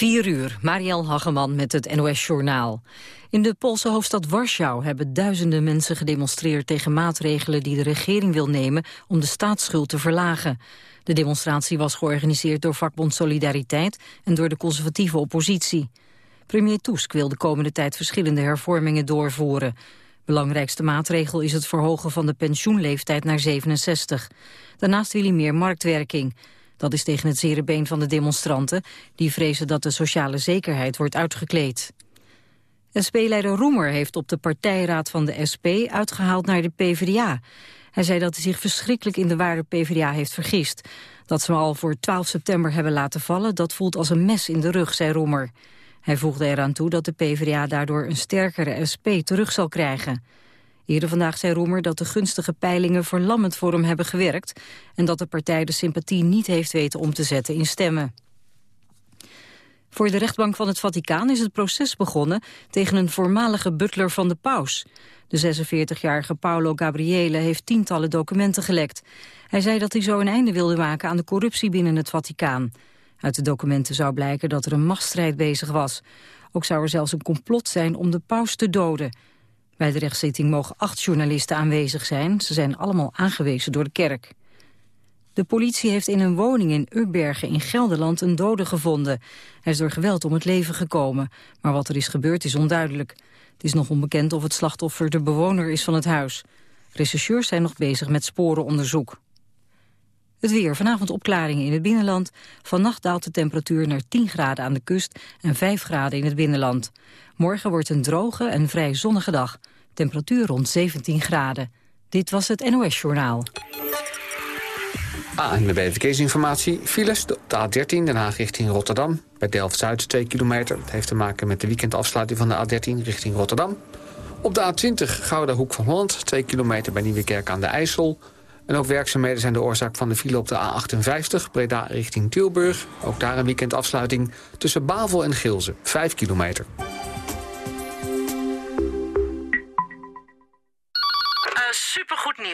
4 uur, Marielle Hageman met het NOS-journaal. In de Poolse hoofdstad Warschau hebben duizenden mensen gedemonstreerd... tegen maatregelen die de regering wil nemen om de staatsschuld te verlagen. De demonstratie was georganiseerd door vakbond Solidariteit... en door de conservatieve oppositie. Premier Tusk wil de komende tijd verschillende hervormingen doorvoeren. Belangrijkste maatregel is het verhogen van de pensioenleeftijd naar 67. Daarnaast wil hij meer marktwerking... Dat is tegen het zere been van de demonstranten... die vrezen dat de sociale zekerheid wordt uitgekleed. SP-leider Roemer heeft op de partijraad van de SP uitgehaald naar de PvdA. Hij zei dat hij zich verschrikkelijk in de ware PvdA heeft vergist. Dat ze al voor 12 september hebben laten vallen, dat voelt als een mes in de rug, zei Roemer. Hij voegde eraan toe dat de PvdA daardoor een sterkere SP terug zal krijgen. Eerder vandaag zei Roemer dat de gunstige peilingen verlammend voor hem hebben gewerkt... en dat de partij de sympathie niet heeft weten om te zetten in stemmen. Voor de rechtbank van het Vaticaan is het proces begonnen tegen een voormalige butler van de paus. De 46-jarige Paolo Gabriele heeft tientallen documenten gelekt. Hij zei dat hij zo een einde wilde maken aan de corruptie binnen het Vaticaan. Uit de documenten zou blijken dat er een machtsstrijd bezig was. Ook zou er zelfs een complot zijn om de paus te doden. Bij de rechtszitting mogen acht journalisten aanwezig zijn. Ze zijn allemaal aangewezen door de kerk. De politie heeft in een woning in Ubbergen in Gelderland een dode gevonden. Hij is door geweld om het leven gekomen. Maar wat er is gebeurd is onduidelijk. Het is nog onbekend of het slachtoffer de bewoner is van het huis. Rechercheurs zijn nog bezig met sporenonderzoek. Het weer. Vanavond opklaringen in het binnenland. Vannacht daalt de temperatuur naar 10 graden aan de kust en 5 graden in het binnenland. Morgen wordt een droge en vrij zonnige dag. Temperatuur rond 17 graden. Dit was het NOS Journaal. En de verkeersinformatie. Files, de A13 Den Haag richting Rotterdam. Bij Delft-Zuid 2 kilometer. Het heeft te maken met de weekendafsluiting van de A13 richting Rotterdam. Op de A20 Gouda Hoek van Holland. 2 kilometer bij Nieuwekerk aan de IJssel. En ook werkzaamheden zijn de oorzaak van de file op de A58... Breda richting Tilburg. Ook daar een weekendafsluiting tussen Bavel en Gilze. 5 kilometer.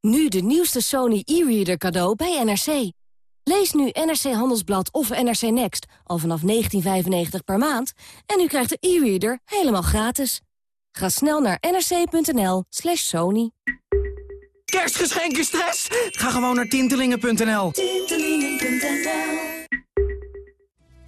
Nu de nieuwste Sony e-reader cadeau bij NRC. Lees nu NRC Handelsblad of NRC Next al vanaf 19,95 per maand... en u krijgt de e-reader helemaal gratis. Ga snel naar nrc.nl slash sony. Kerstgeschenken stress? Ga gewoon naar tintelingen.nl. Tintelingen.nl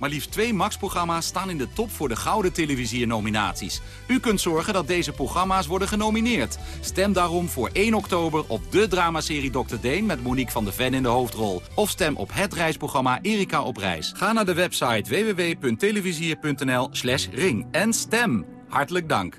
maar liefst twee Max-programma's staan in de top voor de Gouden Televisie-nominaties. U kunt zorgen dat deze programma's worden genomineerd. Stem daarom voor 1 oktober op de dramaserie Dr. Deen... met Monique van de Ven in de hoofdrol. Of stem op het reisprogramma Erika op reis. Ga naar de website www.televisier.nl slash ring en stem. Hartelijk dank.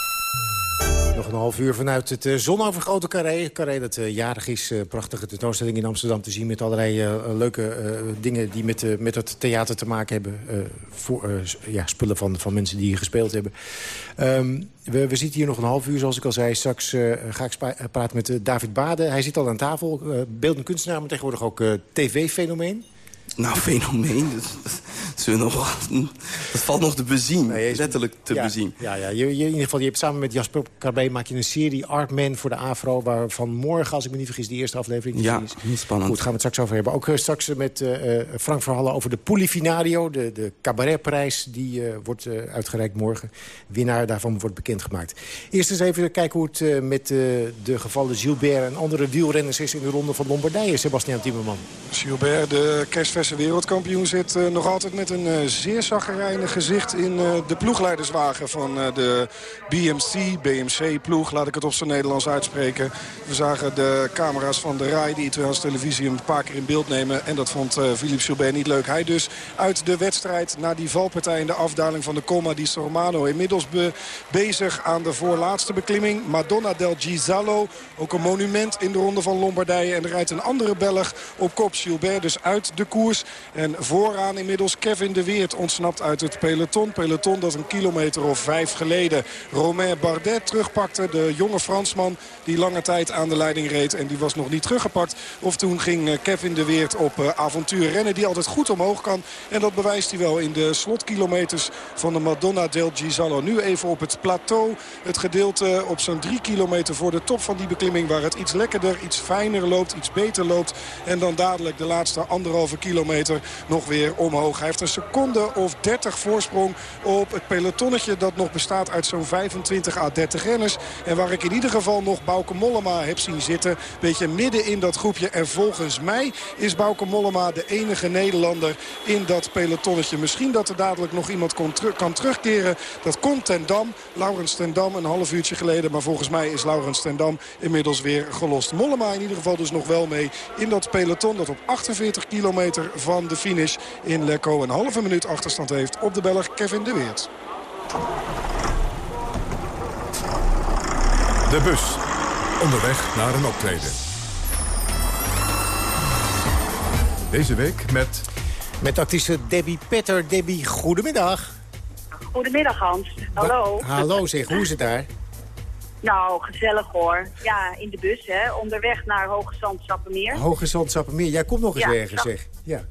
Nog een half uur vanuit het uh, zonovergrote Carré. Carré dat uh, jarig is. Uh, prachtige tentoonstelling in Amsterdam te zien... met allerlei leuke dingen die met, met het theater te maken hebben. voor, ja, spullen van, van mensen die hier gespeeld hebben. Um, we, we, zitten hier nog een half uur, zoals ik al zei. Straks ga ik praten met David Bade. Hij zit al aan tafel. beeldend kunstenaar, maar tegenwoordig ook tv-fenomeen. Nou, fenomeen, dat, dat, nog, dat valt nog te bezien. Nee, letterlijk te bezien. Ja, ja. Je, in ieder geval, je hebt samen met Jasper Carbé maak je een serie Artman voor de Afro... waarvan morgen, als ik me niet vergis, de eerste aflevering is. Ja, spannend. Goed, gaan we het straks over hebben. Ook uh, straks met uh, Frank Verhallen over de Polifinario, de, de cabaretprijs. Die uh, wordt uitgereikt morgen. Winnaar daarvan wordt bekendgemaakt. Eerst eens even kijken hoe het met de gevallen Gilbert... en andere wielrenners is in de ronde van Lombardije. Sebastian Timmerman. Gilbert, de kerstfest verse wereldkampioen zit uh, nog altijd met een uh, zeer zaggerijnig gezicht in uh, de ploegleiderswagen van de BMC, BMC-ploeg, laat ik het op zijn Nederlands uitspreken. We zagen de camera's van de RAI, de Italiaanse televisie, een paar keer in beeld nemen. En dat vond Philippe Gilbert niet leuk. Hij dus uit de wedstrijd na die valpartij in de afdaling van de Coma di Sormano. Inmiddels be bezig aan de voorlaatste beklimming. Madonna del Gisalo, ook een monument in de ronde van Lombardije. En er rijdt een andere Belg op kop, Gilbert, dus uit de koers. En vooraan inmiddels Kevin de Weert ontsnapt uit het peloton. Peloton dat een kilometer of vijf geleden Romain Bardet terugpakte. De jonge Fransman die lange tijd aan de leiding reed. En die was nog niet teruggepakt. Of toen ging eh, Kevin de Weert op eh, avontuur rennen. Die altijd goed omhoog kan. En dat bewijst hij wel in de slotkilometers van de Madonna del Gisalo. Nu even op het plateau. Het gedeelte op zo'n drie kilometer voor de top van die beklimming. Waar het iets lekkerder, iets fijner loopt, iets beter loopt. En dan dadelijk de laatste anderhalve kilometer nog weer omhoog. Hij heeft een seconde of 30 voorsprong op het pelotonnetje dat nog bestaat uit zo'n 25 à 30 renners. En waar ik in ieder geval nog Bauke Mollema heb zien zitten. Beetje midden in dat groepje. En volgens mij is Bauke Mollema de enige Nederlander in dat pelotonnetje. Misschien dat er dadelijk nog iemand kan terugkeren. Dat komt ten Dam. Laurens ten Dam een half uurtje geleden. Maar volgens mij is Laurens ten Dam inmiddels weer gelost. Mollema in ieder geval dus nog wel mee in dat peloton. Dat op 48 kilometer van de finish in Lecco een halve minuut achterstand heeft op de Belg Kevin de Weert. De bus. Onderweg naar een optreden. Deze week met... Met actrice Debbie Petter. Debbie, goedemiddag. Goedemiddag Hans. Hallo. hallo zeg, hoe is het daar? Nou, gezellig hoor. Ja, in de bus, hè. Onderweg naar Hoge Zand Sappemeer. Hoge Zand Sappemeer. Jij komt nog eens ja, ergens, zeg. Ja.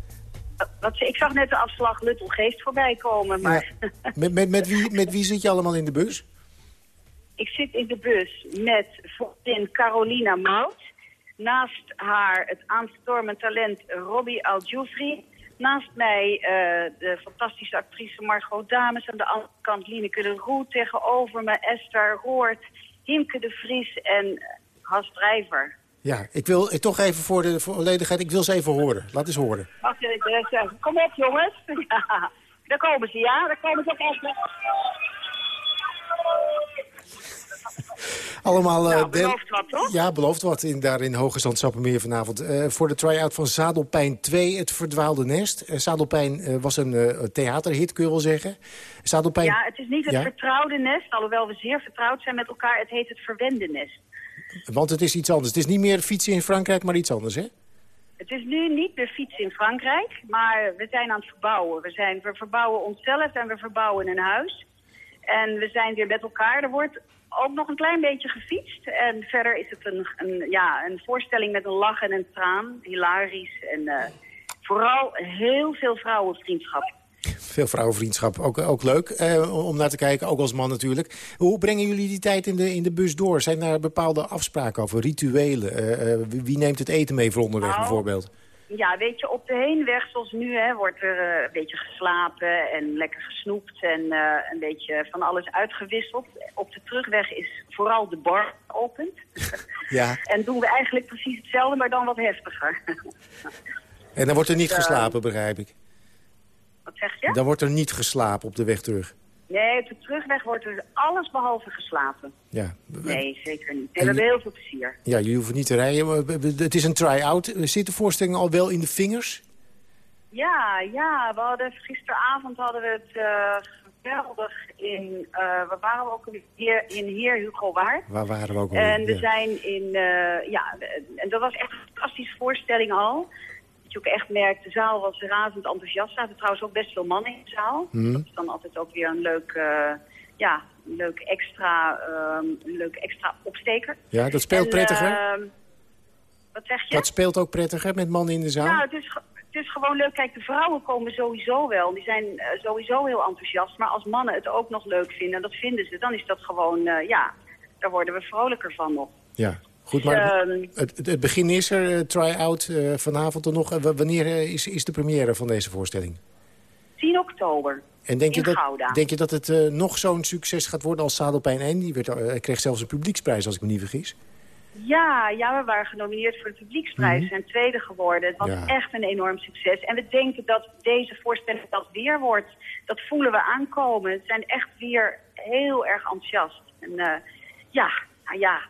Wat, ik zag net de afslag Luttelgeest voorbij komen, maar... Met, met, met, wie, met wie zit je allemaal in de bus? Ik zit in de bus met vriendin Carolina Mout. Naast haar het aanstormend talent Robbie Aljoufri. Naast mij uh, de fantastische actrice Margot Dames. Aan de andere kant Lineke de Roe. Tegenover me Esther Roort. Himke de Vries en Has Drijver. Ja, ik wil toch even voor de volledigheid, ik wil ze even horen. Laat eens horen. Even, kom op jongens. Ja, daar komen ze, ja. Daar komen ze ook echt. Allemaal... Nou, uh, belooft wat, toch? Ja, belooft wat in, daar in Hoge Sappemeer vanavond. Uh, voor de try-out van Zadelpijn 2, Het Verdwaalde Nest. Uh, Zadelpijn was een theaterhit, kun je wel zeggen. Zadelpijn... Ja, het is niet het vertrouwde nest, alhoewel we zeer vertrouwd zijn met elkaar. Het heet het verwende nest. Want het is iets anders. Het is niet meer fietsen in Frankrijk, maar iets anders, hè? Het is nu niet meer fietsen in Frankrijk, maar we zijn aan het verbouwen. We, zijn, we verbouwen onszelf en we verbouwen een huis. En we zijn weer met elkaar. Er wordt ook nog een klein beetje gefietst. En verder is het een, een ja, een voorstelling met een lach en een traan. Hilarisch. En uh, vooral heel veel vrouwenvriendschap. Veel vrouwenvriendschap, ook, ook leuk eh, om naar te kijken, ook als man natuurlijk. Hoe brengen jullie die tijd in de, in de bus door? Zijn daar bepaalde afspraken over, rituelen? Uh, wie neemt het eten mee voor onderweg nou, bijvoorbeeld? Ja, weet je, op de heenweg zoals nu hè, wordt er uh, een beetje geslapen en lekker gesnoept en uh, een beetje van alles uitgewisseld. Op de terugweg is vooral de bar geopend. Ja. en doen we eigenlijk precies hetzelfde, maar dan wat heftiger. en dan wordt er niet dus, geslapen, begrijp ik? Wat zeg je? Dan wordt er niet geslapen op de weg terug. Nee, op de terugweg wordt er alles behalve geslapen. Ja. Nee, zeker niet. En we hebben heel veel plezier. Ja, jullie hoeven niet te rijden. Het is een try-out. Zit de voorstelling al wel in de vingers? Ja, ja. We hadden, gisteravond hadden we het uh, geweldig in... Uh, waar waren we ook hier? In Heer Hugo Waard. Waar waren we ook al? En we zijn in... Uh, ja, en dat was echt een fantastische voorstelling al je ook echt merkt, de zaal was razend enthousiast. Er zaten trouwens ook best veel mannen in de zaal. Mhm. Dat is dan altijd ook weer een leuk, uh, ja, een leuk, extra, um, een leuk extra opsteker. Ja, dat speelt en, prettiger? Uh, wat zeg je? Dat speelt ook prettiger met mannen in de zaal? Nou, het is, het is gewoon leuk. Kijk, de vrouwen komen sowieso wel. Die zijn uh, sowieso heel enthousiast. Maar als mannen het ook nog leuk vinden, en dat vinden ze, dan is dat gewoon, uh, ja, daar worden we vrolijker van nog. Ja, Goed, maar um, het, het, begin is er, uh, try-out uh, vanavond er nog. Uh, wanneer is, is de première van deze voorstelling? 10 oktober. En denk, je dat, denk je dat het nog zo'n succes gaat worden als Zadelpijn 1? Die werd, kreeg zelfs een publieksprijs, als ik me niet vergis. Ja, ja, we waren genomineerd voor de publieksprijs Mhm. en tweede geworden. Het was Ja. echt een enorm succes. En we denken dat deze voorstelling dat weer wordt. Dat voelen we aankomen. Het zijn echt weer heel erg enthousiast. En eh, ja, nou ja,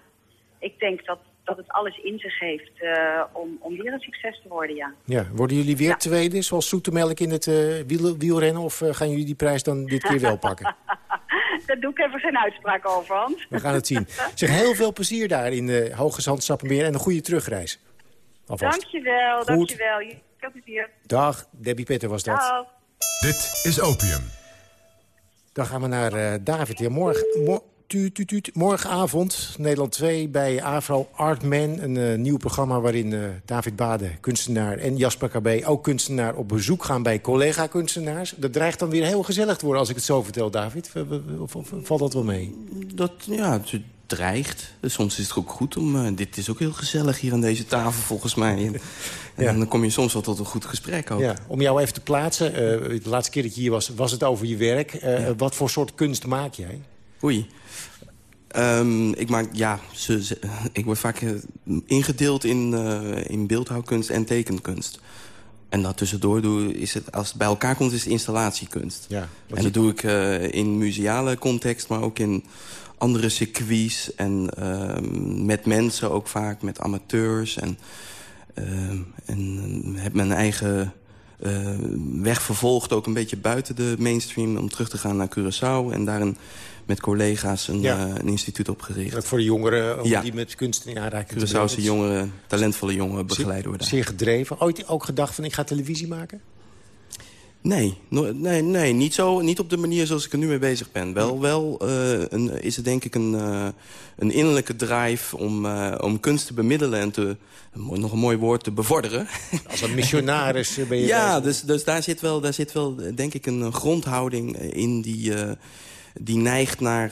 ik denk dat, dat het alles in zich heeft eh, om, om weer een succes te worden, ja. Ja, worden jullie weer tweede, zoals Zoetemelk in het eh, wiel, wielrennen? Of eh, gaan jullie die prijs dan dit keer wel pakken? Daar doe ik even geen uitspraak over, Hans. We gaan het zien. Zeg, heel veel plezier daar in de Hoge Zand Sappemeer en een goede terugreis. Alvast. Dankjewel, Goed. dankjewel. Veel plezier. Dag, Debbie Petter was dat. Ciao. Dit is Opium. Dan gaan we naar eh, David. Ja, morgen, mo- tuut, tuut, tuut. morgenavond, Nederland 2, bij AVRO Artman. Een eh, nieuw programma waarin eh, David Bade, kunstenaar, en Jasper KB, ook kunstenaar, op bezoek gaan bij collega-kunstenaars. Dat dreigt dan weer heel gezellig te worden als ik het zo vertel, David. Of, of- valt dat wel mee? Dat, ja, het dreigt. Soms is het ook goed om... eh, dit is ook heel gezellig hier aan deze tafel, volgens mij. En, en dan kom je soms wel tot een goed gesprek ook. Ja, om jou even te plaatsen, de laatste keer dat je hier was, was het over je werk. Wat voor soort kunst maak jij? Oei. Ehm, ik maak, ja, ze, ze- ik word vaak eh, ingedeeld in, eh, in beeldhouwkunst en tekenkunst. En dat tussendoor doe, is het, als het bij elkaar komt, is het installatiekunst. Ja, en dat doe ik eh, in museale context, maar ook in andere circuits. En ehm, met mensen ook vaak, met amateurs. En, ehm, en heb mijn eigen weg vervolgd, ook een beetje buiten de mainstream... om terug te gaan naar Curaçao en daar een, met collega's een, Ja. eh, een instituut opgericht. Dat voor de jongeren Ja. die met kunst in aanraking. Curaçaose jongeren, talentvolle jongeren begeleiden worden. Zeer gedreven. Ooit ook gedacht van ik ga televisie maken? Nee, no- nee, nee niet, zo, niet op de manier zoals ik er nu mee bezig ben. Wel, wel eh, een, is het denk ik een, eh, een innerlijke drive om, eh, om kunst te bemiddelen... en te, nog een mooi woord, te bevorderen. Als een missionaris ben je Ja, bezig. dus, dus daar, zit wel, daar zit wel, denk ik, een grondhouding in die, die neigt naar...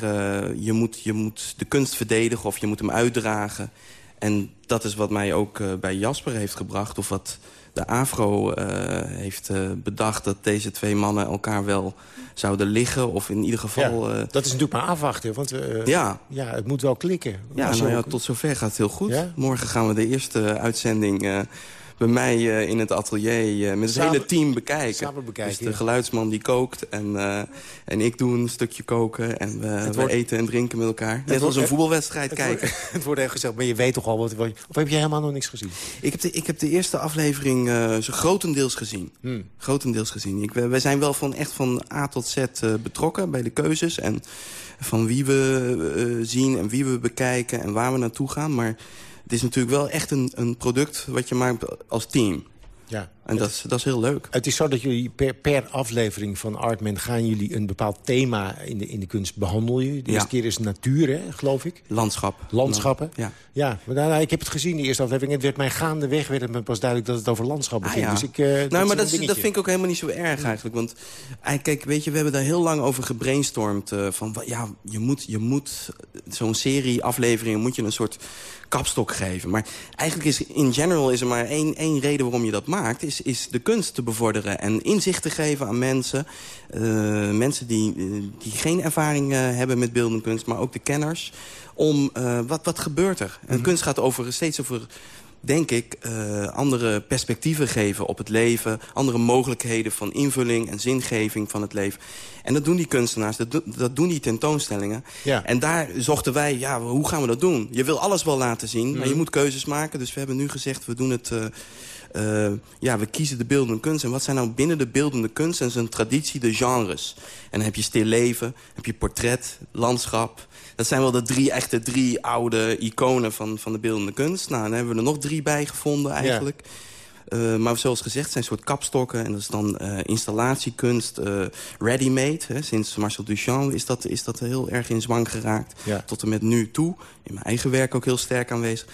je, moet, je moet de kunst verdedigen of je moet hem uitdragen. En dat is wat mij ook bij Jasper heeft gebracht. Of wat de AFRO eh, heeft eh, bedacht dat deze twee mannen elkaar wel zouden liggen. Of in ieder geval... Ja, eh, dat is natuurlijk maar afwachten. Want Ja. ja, het moet wel klikken. ja, nou ja, tot zover gaat het heel goed. Ja? Morgen gaan we de eerste uitzending bij mij eh, in het atelier... eh, met het hele team bekijken. samen bekijken, Dus de ja. geluidsman die kookt en, eh, en ik doe een stukje koken. En we, wordt- eten en drinken met elkaar. Net als een voetbalwedstrijd het kijken. Wordt, het wordt heel gezellig. Maar je weet toch al wat... Of heb je helemaal nog niks gezien? Ik heb de, ik heb de eerste aflevering zo grotendeels gezien. Hmm. Grotendeels gezien. Ik, we, zijn wel van, echt van A tot Z betrokken bij de keuzes. En van wie we zien en wie we bekijken en waar we naartoe gaan. Maar het is natuurlijk wel echt een, een product wat je maakt als team. Ja. En dat is, dat is heel leuk. Het is zo dat jullie per, per aflevering van Artman... gaan jullie een bepaald thema in de, in de kunst behandelen. De Ja. eerste keer is natuur, hè, geloof ik. Landschap. Landschappen. Ja. Ja, maar nou, nou, ik heb het gezien, de eerste aflevering. Het werd mij gaandeweg werd het me pas duidelijk dat het over landschappen Ah, ging. ja. Dus ik, eh, nou, is maar dat, is- dat vind ik ook helemaal niet zo erg eigenlijk. Want eh, kijk, weet je, we hebben daar heel lang over gebrainstormd. eh, van ja, je moet, je moet zo'n serie afleveringen moet je een soort kapstok geven. Maar eigenlijk is in general is er maar één, één reden waarom je dat maakt. Is, is de kunst te bevorderen en inzicht te geven aan mensen. eh, mensen die, eh, die geen ervaring eh, hebben met beeldende kunst, maar ook de kenners. Om wat, wat gebeurt er? En kunst gaat over, steeds over denk ik, andere perspectieven geven op het leven. Andere mogelijkheden van invulling en zingeving van het leven. En dat doen die kunstenaars, dat, do- dat doen die tentoonstellingen. Ja. En daar zochten wij, ja, hoe gaan we dat doen? Je wil alles wel laten zien, maar Mhm. je moet keuzes maken. Dus we hebben nu gezegd, we doen het... eh, ja, we kiezen de beeldende kunst. En wat zijn nou binnen de beeldende kunst en zijn traditie de genres? En dan heb je stil leven, heb je portret, landschap. Dat zijn wel de drie echte drie oude iconen van, van de beeldende kunst. Nou, dan hebben we er nog drie bij gevonden eigenlijk. Eh, maar zoals gezegd, zijn soort kapstokken. En dat is dan eh, installatiekunst, eh ready-made. Sinds Marcel Duchamp is dat, is dat heel erg in zwang geraakt. Ja. Tot en met nu toe. In mijn eigen werk ook heel sterk aanwezig.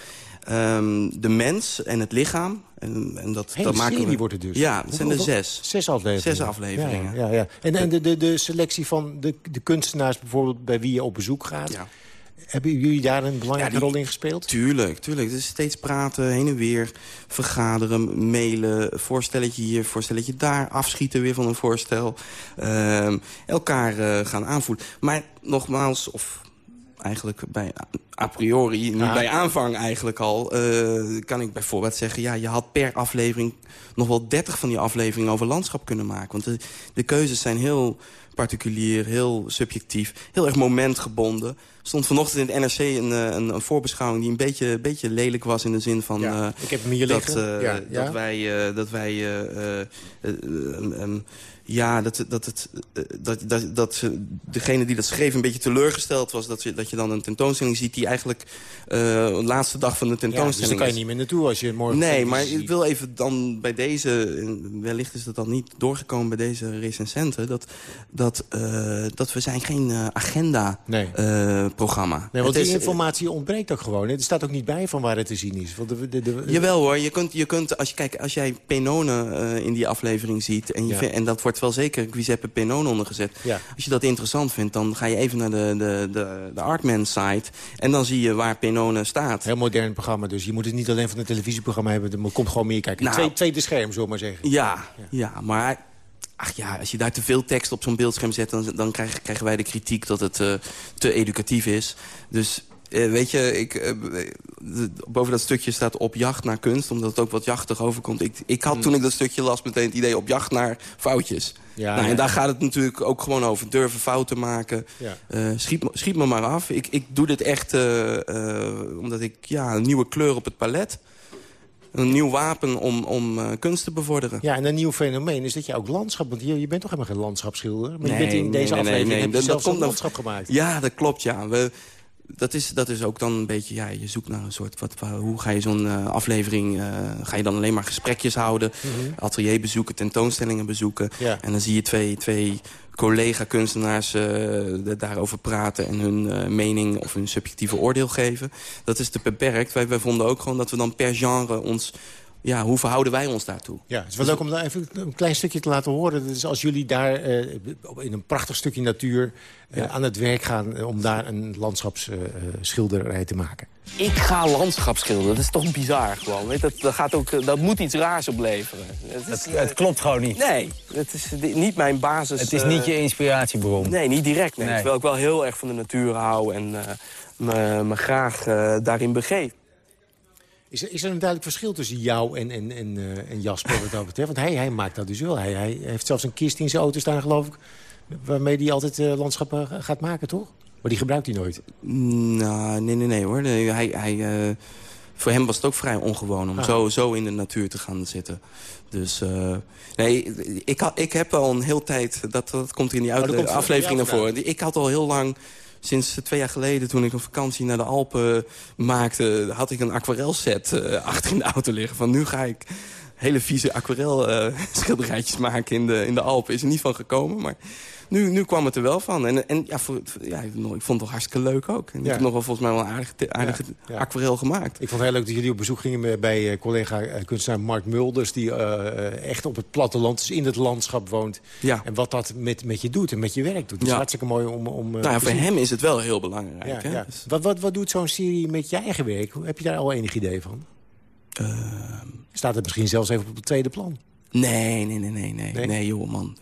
Ehm, de mens en het lichaam. En, en dat, Hele dat maken we... wordt het dus. Ja, dat zijn er zes. Zes afleveringen. Zes afleveringen. Ja, ja, ja. En, en de, de, de selectie van de, de kunstenaars bijvoorbeeld bij wie je op bezoek gaat. Ja. Hebben jullie daar een belangrijke Ja, die- rol in gespeeld? Tuurlijk, tuurlijk. Het is steeds praten, heen en weer, vergaderen, mailen, voorstelletje hier, voorstelletje daar, afschieten weer van een voorstel. Ehm, elkaar eh, gaan aanvoelen. Maar nogmaals, of eigenlijk bij a priori, nu bij aanvang eigenlijk al... Uh, kan ik bijvoorbeeld zeggen, ja, je had per aflevering... nog wel 30 van die afleveringen over landschap kunnen maken. Want de, de keuzes zijn heel particulier, heel subjectief, heel erg momentgebonden. Stond vanochtend in het NRC een, een, een voorbeschouwing die een beetje, beetje lelijk was in de zin van... Ja, ik heb hem hier dat, liggen. ja, dat wij... dat wij ja, dat, dat, het, eh, dat, dat, dat degene die dat schreef een beetje teleurgesteld was... dat je, dat je dan een tentoonstelling ziet die eigenlijk uh, de laatste dag van de tentoonstelling ja, dus kan je niet meer naartoe als je morgen... Nee, maar ik wil even dan bij deze... wellicht is dat dan niet doorgekomen bij deze recensenten... dat, dat, uh, dat we zijn geen agenda-programma. Nee. nee, want die informatie ontbreekt ook gewoon. Er staat ook niet bij van waar het te zien is. Want de, de, de, Jawel hoor, je kunt, je kunt als, je, kijk, als jij Penone in die aflevering ziet... en, je en dat wordt wel zeker Giuseppe Penone ondergezet. Ja. Als je dat interessant vindt, dan ga je even naar de, de, de, de Artman-site... en dan zie je waar Penone staat. Heel modern programma, dus je moet het niet alleen van een televisieprogramma hebben... er komt gewoon meer kijken. Nou, tweede scherm, zullen maar zeggen. Ja, ja. ja maar... Ach ja, als je daar te veel tekst op zo'n beeldscherm zet... dan, dan krijgen, krijgen wij de kritiek dat het uh, te educatief is. Dus uh, weet je, ik, uh, boven dat stukje staat op jacht naar kunst... omdat het ook wat jachtig overkomt. Ik, ik had hmm. toen ik dat stukje las meteen het idee op jacht naar foutjes. Ja, nou, en daar gaat het natuurlijk ook gewoon over. Durven fouten maken. Ja. Uh, schiet, schiet me maar af. Ik, ik doe dit echt omdat ik ja, een nieuwe kleur op het palet een nieuw wapen om, om uh, kunst te bevorderen. Ja, en een nieuw fenomeen is dat je ook landschap... want je, je bent toch helemaal geen landschapsschilder? Maar nee, je bent in deze nee, aflevering nee, nee, heb je dat, zelfs landschap gemaakt. Ja, dat klopt, ja. We, dat is, dat is ook dan een beetje, ja, je zoekt naar een soort... Wat, hoe ga je zo'n uh, aflevering... Uh, ga je dan alleen maar gesprekjes houden, mm -hmm. atelier bezoeken, tentoonstellingen bezoeken. Ja. En dan zie je twee, twee collega-kunstenaars uh, daarover praten... en hun mening of hun subjectieve oordeel geven. Dat is te beperkt. Wij, wij vonden ook gewoon dat we dan per genre ons ja, hoe verhouden wij ons daartoe? Ja, het is wel leuk om daar even een klein stukje te laten horen. Dus als jullie daar uh, in een prachtig stukje natuur uh, aan het werk gaan... Uh, om daar een landschapsschilderij te maken. Ik ga landschapsschilderen, dat is toch bizar gewoon. Weet, dat, dat, gaat ook, dat moet iets raars opleveren. Het, is, het, het klopt gewoon niet. Nee, het is niet mijn basis. Het is niet je inspiratiebron. Nee, niet direct. Nee. nee. Terwijl ik wel heel erg van de natuur hou en me, me graag daarin begeef. Is er, is er een duidelijk verschil tussen jou en, en, en, uh, en Jasper wat dat betreft? Want hij, hij maakt dat dus wel. Hij, hij heeft zelfs een kist in zijn auto staan, geloof ik... waarmee hij altijd uh, landschappen gaat maken, toch? Maar die gebruikt hij nooit. Nou, nee, nee, nee hoor. Nee, hij, hij, uh, voor hem was het ook vrij ongewoon om ah. zo, zo in de natuur te gaan zitten. Dus nee, ik, ik heb al een hele tijd... Dat, dat komt in die oh, afleveringen voor. Ik had al heel lang sinds twee jaar geleden, toen ik een vakantie naar de Alpen maakte... had ik een aquarelset uh, achter in de auto liggen. Van nu ga ik hele vieze aquarel uh, schilderijtjes maken in de, in de Alpen. Is er niet van gekomen, maar nu, nu kwam het er wel van. En, en ja, voor, ja, ik vond het toch hartstikke leuk ook. En ik heb nog wel volgens mij wel een aardige ja, aquarel gemaakt. Ik vond het heel leuk dat jullie op bezoek gingen bij uh, collega uh, kunstenaar Mark Mulders... die uh, echt op het platteland, dus in het landschap woont. Ja. En wat dat met, met je doet en met je werk doet. Dat is hartstikke mooi om, om nou ja, Voor hem is het wel heel belangrijk. Hè? Dus... Wat, wat, wat doet zo'n serie met je eigen werk? Heb je daar al enig idee van? Ehm. Staat het misschien zelfs even op het tweede plan? Nee, nee, nee, nee, nee. Nee, nee joh, man.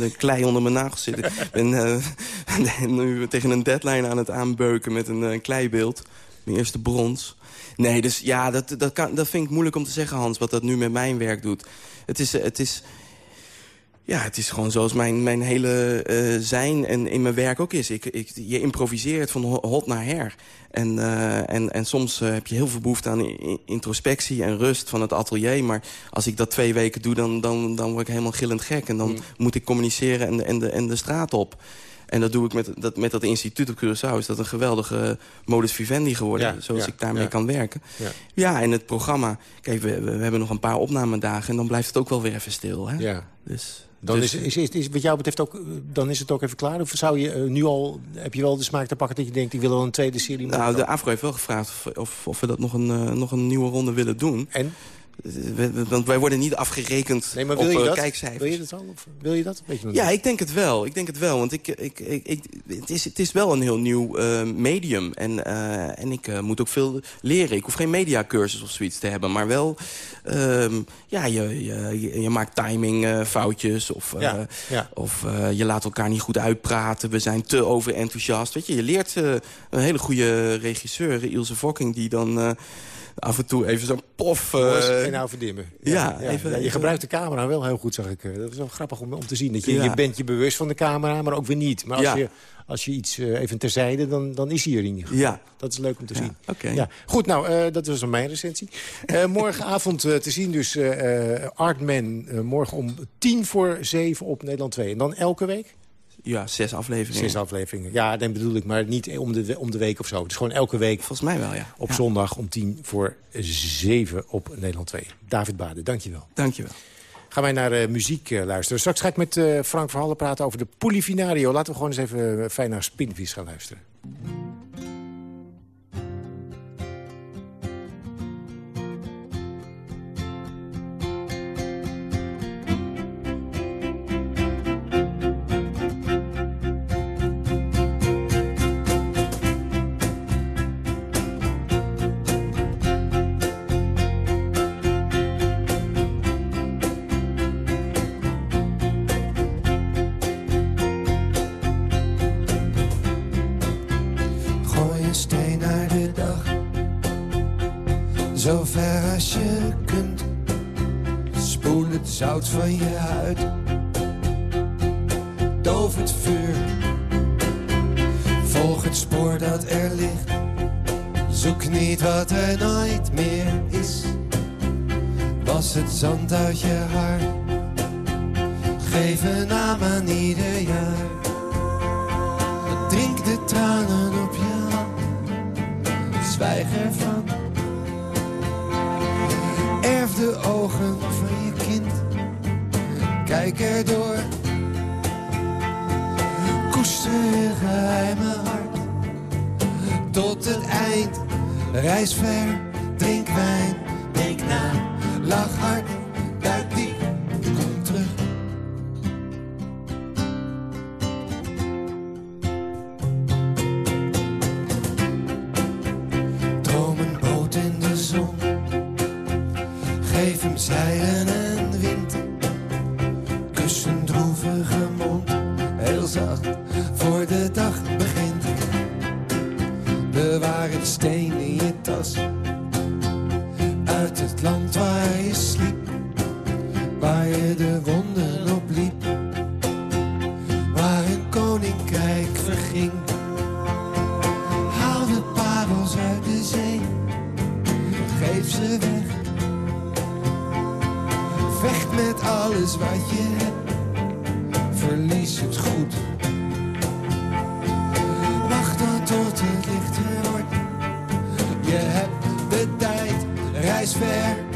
Een klei onder mijn nagels zitten. Ik ben uh, nu tegen een deadline aan het aanbeuken met een uh, kleibeeld. Mijn eerste brons. Nee, dus ja, dat, dat, kan, dat vind ik moeilijk om te zeggen, Hans, wat dat nu met mijn werk doet. Het is... Het is ja, het is gewoon zoals mijn, mijn hele uh, zijn en in mijn werk ook is. Ik, ik, je improviseert van hot naar her. En, uh, en, en soms uh, heb je heel veel behoefte aan introspectie en rust van het atelier. Maar als ik dat twee weken doe, dan, dan, dan word ik helemaal gillend gek. En dan mm. moet ik communiceren en de, en, de, en de straat op. En dat doe ik met dat, met dat instituut op Curaçao. Is dat een geweldige modus vivendi geworden. Ja, zoals ik daarmee kan werken. Ja. ja, en het programma... Kijk, we, we, hebben nog een paar opnamedagen. En dan blijft het ook wel weer even stil. Hè? Ja. Dus... Dan dus, is, is, is, wat jou betreft ook, dan is het ook even klaar? Of zou je uh, nu al, heb je wel de smaak te pakken dat je denkt... ik wil wel een tweede serie maken? Nou, de AFRO heeft wel gevraagd of, of, of we dat nog een, uh, nog een nieuwe ronde willen doen. En? Want wij worden niet afgerekend Nee, maar op wil je eh, dat? kijkcijfers. Wil je dat al? Of wil je dat? Weet je Ja, ik denk het wel. Ik denk het wel. Want ik, ik, ik, ik- het, is, het is wel een heel nieuw eh, medium. En, eh, en ik moet ook veel leren. Ik hoef geen mediacursus of zoiets te hebben. Maar wel, ehm, ja, je, je, je, maakt timing foutjes. Of, Ja, ja. of je laat elkaar niet goed uitpraten. We zijn te overenthousiast. Weet je, je leert een hele goede regisseur, Ilse Fokking... die dan af en toe even zo'n pof... eh, en nou verdimmen. ja, even- je gebruikt de camera wel heel goed, zag ik. eh. Dat is wel grappig om, om te zien. Dat je, Ja. je bent je bewust van de camera, maar ook weer niet. Maar als, Ja. je, als je iets eh, even terzijde, dan, dan is hij er in ieder geval. Ja. Dat is leuk om te zien. oké. Ja. Goed, nou, dat was dan mijn recensie. Morgenavond te zien dus Artman. morgen om tien voor zeven op Nederland 2. En dan elke week? Ja, zes afleveringen. Zes afleveringen. Ja, dan bedoel ik, maar niet om de, om de week of zo. Het is gewoon elke week. Volgens mij wel, ja. Op Ja. zondag om tien voor zeven op Nederland 2. David Baden, dankjewel. Dankjewel. Gaan wij naar eh, muziek eh, luisteren. Straks ga ik met eh, Frank Verhallen praten over de Polifinario. Laten we gewoon eens even fijn naar Spinvis gaan luisteren. Zo ver als je kunt. Spoel het zout van je huid. Doof het vuur. Volg het spoor dat er ligt. Zoek niet wat er nooit meer is. Was het zand uit je haar. Geef een naam aan ieder jaar. Je hebt. Verlies het goed. Wacht tot het lichter wordt. Je hebt de tijd. Reis ver.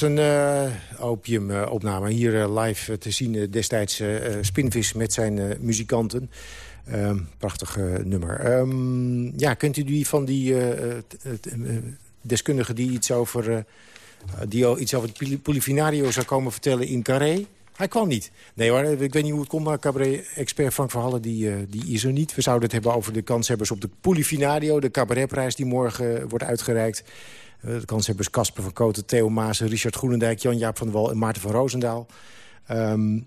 Was een uh, opiumopname. Hier uh, live uh, te zien destijds Spinvis met zijn muzikanten. Um, prachtig nummer. Um, ja, kunt u die van die deskundigen die iets over, die al iets over het Polifinario zou komen vertellen in Carré? Hij kwam niet. Nee hoor, ik weet niet hoe het komt, maar cabaret-expert Frank Verhallen die, die is er niet. We zouden het hebben over de kanshebbers op de Polifinario, de cabaretprijs die morgen wordt uitgereikt. De kanshebbers Casper van Koten, Theo Maas, Richard Groenendijk... Jan-Jaap van der Wal en Maarten van Roosendaal. Ehm,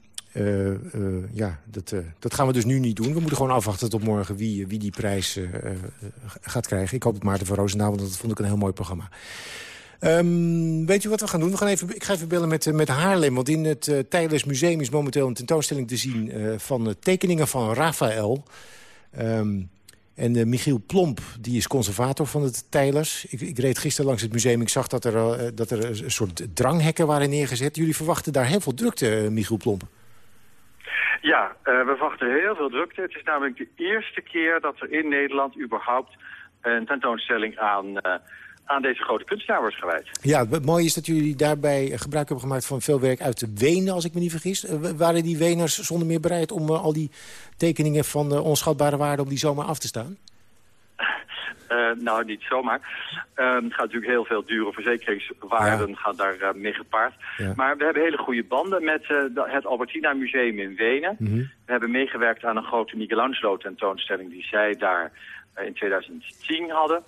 ja, dat, dat gaan we dus nu niet doen. We moeten gewoon afwachten tot morgen wie, wie die prijs gaat krijgen. Ik hoop het Maarten van Roosendaal, want dat vond ik een heel mooi programma. Um, weet je wat we gaan doen? We gaan even, ik ga even bellen met, met Haarlem. Want in het uh, Museum is momenteel een tentoonstelling te zien... Van tekeningen van Raphaël. Um, en Michiel Plomp, die is conservator van het Tijlers. Ik, ik, reed gisteren langs het museum. Ik zag dat er, dat er een soort dranghekken waren neergezet. Jullie verwachten daar heel veel drukte, Michiel Plomp. Ja, we verwachten heel veel drukte. Het is namelijk de eerste keer dat er in Nederland überhaupt een tentoonstelling aan aan deze grote kunstenaar wordt gewijd. Ja, het mooie is dat jullie daarbij gebruik hebben gemaakt van veel werk uit Wenen, als ik me niet vergis. Uh, waren die Weners zonder meer bereid om uh, al die tekeningen van onschatbare waarde om die zomaar af te staan? nou, niet zomaar. Ehm, het gaat natuurlijk heel veel dure verzekeringswaarden ja. gaan daar mee gepaard. Ja. Maar we hebben hele goede banden met het Albertina Museum in Wenen. Mm -hmm. We hebben meegewerkt aan een grote Michelangelo tentoonstelling die zij daar in 2010 hadden.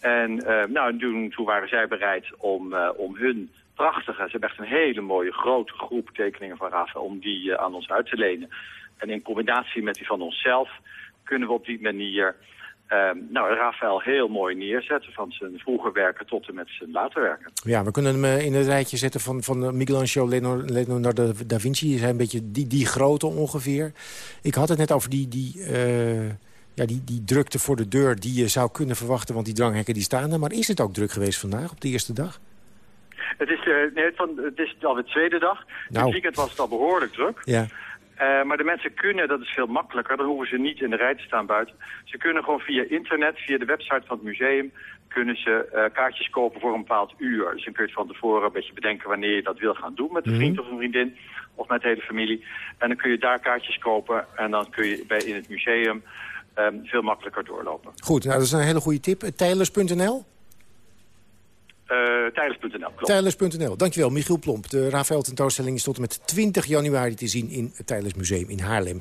En uh, nou, toen, waren zij bereid om, uh, om hun prachtige, ze hebben echt een hele mooie grote groep tekeningen van Rafael, om die uh, aan ons uit te lenen. En in combinatie met die van onszelf kunnen we op die manier nou, Rafael heel mooi neerzetten. Van zijn vroege werken tot en met zijn later werken. Ja, we kunnen hem in het rijtje zetten van, van Michelangelo, Leonardo da Vinci. Die zijn een beetje die, die grootte ongeveer. Ik had het net over die... die ja, die, die drukte voor de deur die je zou kunnen verwachten... want die dranghekken die staan er. Maar is het ook druk geweest vandaag, op de eerste dag? Het is, uh, nee, van, het is al de tweede dag. Nou. Dit weekend was het al behoorlijk druk. Ja. Uh, maar de mensen kunnen, dat is veel makkelijker, dan hoeven ze niet in de rij te staan buiten. Ze kunnen gewoon via internet, via de website van het museum, kunnen ze uh, kaartjes kopen voor een bepaald uur. Dus dan kun je het van tevoren een beetje bedenken wanneer je dat wil gaan doen met een Mhm. vriend of een vriendin of met de hele familie. En dan kun je daar kaartjes kopen en dan kun je bij, in het museum um, veel makkelijker doorlopen. Goed, nou, dat is een hele goede tip. Tijlers.nl? Uh, Tijdens.nl, klopt. Tijdens.nl. Dankjewel, Michiel Plomp. De Rafael tentoonstelling is tot en met 20 januari te zien in het Tijdens Museum in Haarlem.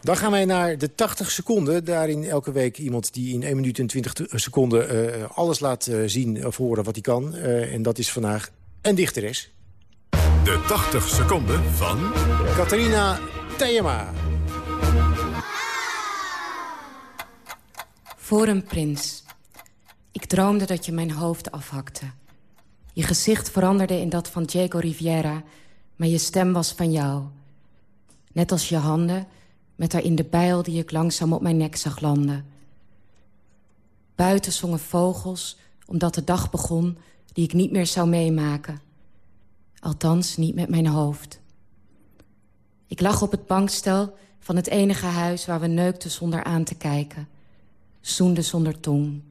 Dan gaan wij naar de 80 seconden. Daarin elke week iemand die in 1 minuut en 20 seconden uh, alles laat uh, zien of horen wat hij kan. Uh, en dat is vandaag een dichteres. De 80 seconden van... Catharina Tejema. Voor een prins. Ik droomde dat je mijn hoofd afhakte. Je gezicht veranderde in dat van Diego Riviera... maar je stem was van jou. Net als je handen, met daarin de bijl die ik langzaam op mijn nek zag landen. Buiten zongen vogels, omdat de dag begon... die ik niet meer zou meemaken. Althans, niet met mijn hoofd. Ik lag op het bankstel van het enige huis... waar we neukten zonder aan te kijken. Zoende zonder tong.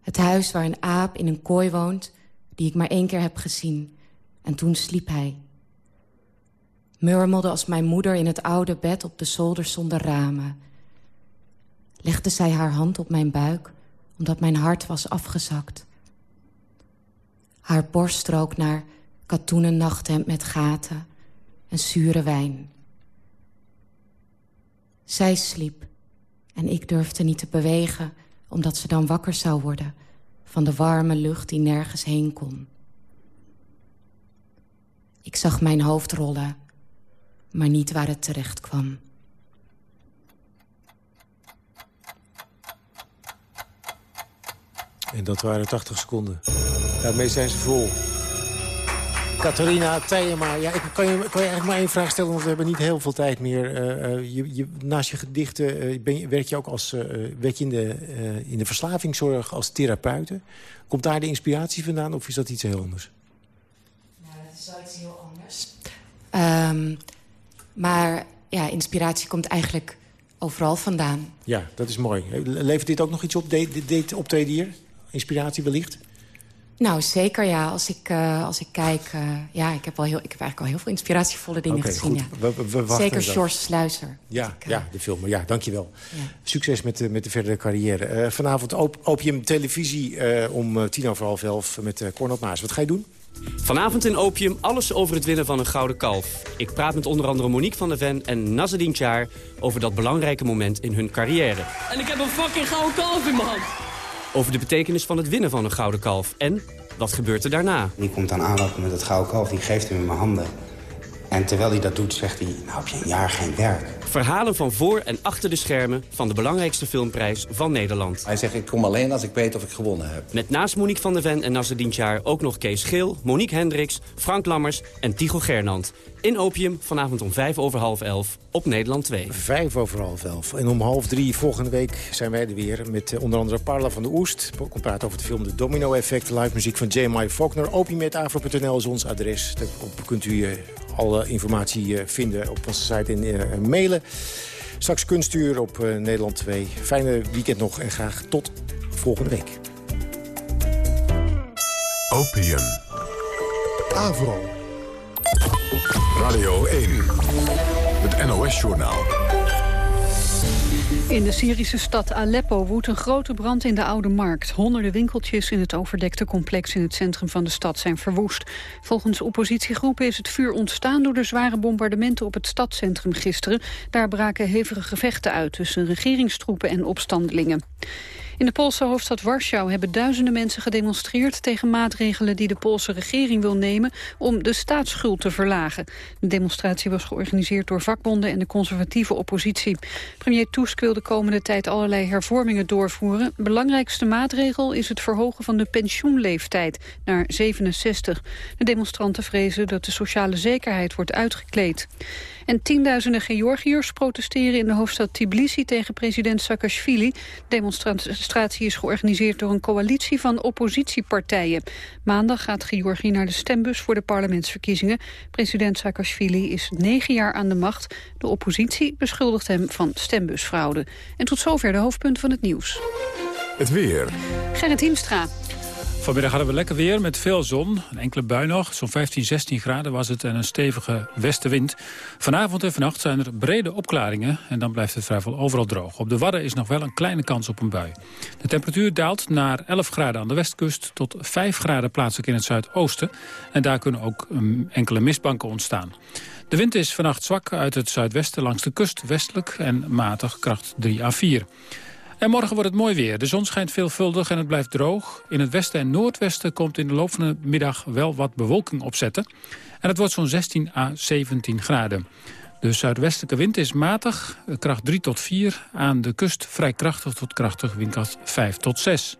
Het huis waar een aap in een kooi woont... die ik maar één keer heb gezien. En toen sliep hij. Murmelde als mijn moeder in het oude bed op de zolder zonder ramen. Legde zij haar hand op mijn buik, omdat mijn hart was afgezakt. Haar borst strook naar katoenen nachthemd met gaten en zure wijn. Zij sliep en ik durfde niet te bewegen... omdat ze dan wakker zou worden van de warme lucht die nergens heen kon. Ik zag mijn hoofd rollen, maar niet waar het terecht kwam. En dat waren 80 seconden. Daarmee zijn ze vol. Catharina Tijema, ja, ik kan, je, kan je eigenlijk maar één vraag stellen... want we hebben niet heel veel tijd meer. Uh, uh, je, je, naast je gedichten uh, ben werk je ook als, werk je in, de, in de verslavingszorg als therapeute. Komt daar de inspiratie vandaan of is dat iets heel anders? Nou, dat is wel iets heel anders. Um, maar ja, inspiratie komt eigenlijk overal vandaan. Ja, dat is mooi. Levert dit ook nog iets op, dit optreden hier? Inspiratie wellicht? Nou, zeker ja. Als ik, uh, als ik kijk... Uh, ja, ik heb, wel heel, ik heb eigenlijk al heel veel inspiratievolle dingen okay, gezien. Goed. Ja. We, we, we zeker George Sluizer. Ja, ik, uh, ja, de film. Ja, dankjewel. Ja. Succes met de, met de verdere carrière. vanavond op, Opium Televisie om tien over half elf met uh, Cornel Maas. Wat ga je doen? Vanavond in Opium alles over het winnen van een gouden kalf. Ik praat met onder andere Monique van der Ven en Nazadin Char... over dat belangrijke moment in hun carrière. En ik heb een fucking gouden kalf in mijn hand. Over de betekenis van het winnen van een gouden kalf. En wat gebeurt er daarna? Die komt dan aanlopen met het gouden kalf, die geeft hem in mijn handen. En terwijl hij dat doet, zegt hij, nou heb je een jaar geen werk. Verhalen van voor en achter de schermen van de belangrijkste filmprijs van Nederland. Hij zegt, ik kom alleen als ik weet of ik gewonnen heb. Met naast Monique van der Ven en Nasser Dientjaar ook nog Kees Geel, Monique Hendricks, Frank Lammers en Tycho Gernand. In Opium vanavond om vijf over half elf op Nederland 2. Vijf over half elf. En om half drie volgende week zijn wij er weer met eh, onder andere Parla van de Oest. We praten over de film De Domino Effect. Live muziek van J.M.I. Faulkner. Opiumetafro.nl is ons adres. Daarop kunt u uh, alle informatie uh, vinden op onze site en mailen. Straks kunstuur op Nederland 2. Fijne weekend nog en graag tot volgende week. Opium. Avro. Radio 1. Het NOS-journaal. In de Syrische stad Aleppo woedt een grote brand in de Oude Markt. Honderden winkeltjes in het overdekte complex in het centrum van de stad zijn verwoest. Volgens oppositiegroepen is het vuur ontstaan door de zware bombardementen op het stadscentrum gisteren. Daar braken hevige gevechten uit tussen regeringstroepen en opstandelingen. In de Poolse hoofdstad Warschau hebben duizenden mensen gedemonstreerd tegen maatregelen die de Poolse regering wil nemen om de staatsschuld te verlagen. De demonstratie was georganiseerd door vakbonden en de conservatieve oppositie. Premier Tusk wil de komende tijd allerlei hervormingen doorvoeren. Belangrijkste maatregel is het verhogen van de pensioenleeftijd naar 67. De demonstranten vrezen dat de sociale zekerheid wordt uitgekleed. En tienduizenden Georgiërs protesteren in de hoofdstad Tbilisi tegen president Saakashvili. De demonstratie is georganiseerd door een coalitie van oppositiepartijen. Maandag gaat Georgië naar de stembus voor de parlementsverkiezingen. President Saakashvili is negen jaar aan de macht. De oppositie beschuldigt hem van stembusfraude. En tot zover de hoofdpunten van het nieuws. Het weer. Gerrit Hiemstra. Vanmiddag hadden we lekker weer met veel zon. Een enkele bui nog. Zo'n 15, 16 graden was het en een stevige westenwind. Vanavond en vannacht zijn er brede opklaringen. En dan blijft het vrijwel overal droog. Op de Wadden is nog wel een kleine kans op een bui. De temperatuur daalt naar 11 graden aan de westkust... tot 5 graden plaatselijk in het zuidoosten. En daar kunnen ook um, enkele mistbanken ontstaan. De wind is vannacht zwak uit het zuidwesten langs de kust westelijk... en matig kracht 3 à 4. En morgen wordt het mooi weer. De zon schijnt veelvuldig en het blijft droog. In het westen en noordwesten komt in de loop van de middag wel wat bewolking opzetten. En het wordt zo'n 16 à 17 graden. De zuidwestelijke wind is matig, kracht 3 tot 4. Aan de kust vrij krachtig tot krachtig, windkracht 5 tot 6.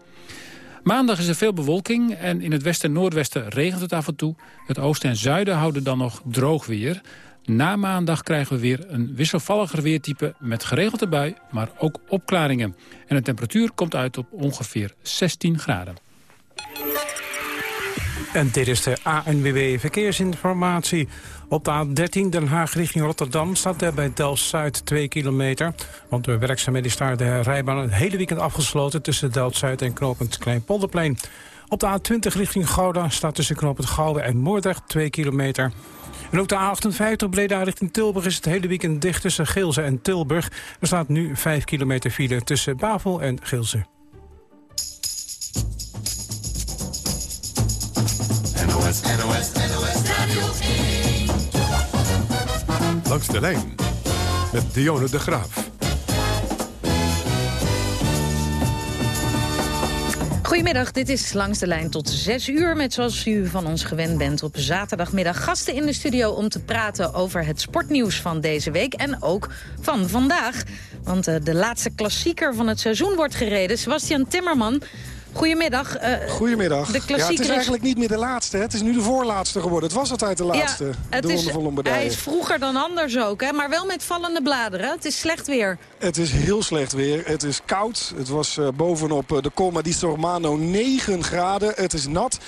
Maandag is er veel bewolking en in het westen en noordwesten regent het af en toe. Het oosten en zuiden houden dan nog droog weer. Na maandag krijgen we weer een wisselvalliger weertype met geregelde bui, maar ook opklaringen. En de temperatuur komt uit op ongeveer 16 graden. En dit is de ANWB Verkeersinformatie. Op de A13 Den Haag richting Rotterdam staat er bij Delft-Zuid 2 kilometer. Want door werkzaamheden is de rijbaan het hele weekend afgesloten... tussen Delft-Zuid en knooppunt Kleinpolderplein. Op de A20 richting Gouda staat tussen knooppunt Gouda en Moordrecht 2 kilometer. En ook de A58 Breda richting Tilburg is het hele weekend dicht tussen Geelze en Tilburg. Er staat nu 5 kilometer file tussen Bavel en Geelze. NOS, NOS, NOS Radio 1. Langs de lijn met Dionne de Graaf. Goedemiddag, dit is Langs de Lijn tot 6 uur... met zoals u van ons gewend bent op zaterdagmiddag... gasten in de studio om te praten over het sportnieuws van deze week... en ook van vandaag. Want uh, de laatste klassieker van het seizoen wordt gereden. Sebastian Timmerman Goedemiddag. Uh, Goedemiddag. De ja, het is eigenlijk niet meer de laatste. Hè? Het is nu de voorlaatste geworden. Het was altijd de laatste. Ja, het de is, van Lombardije. Hij is vroeger dan anders ook, hè? maar wel met vallende bladeren. Het is slecht weer. Het is heel slecht weer. Het is koud. Het was uh, bovenop uh, de Colma di Sormano 9 graden. Het is nat.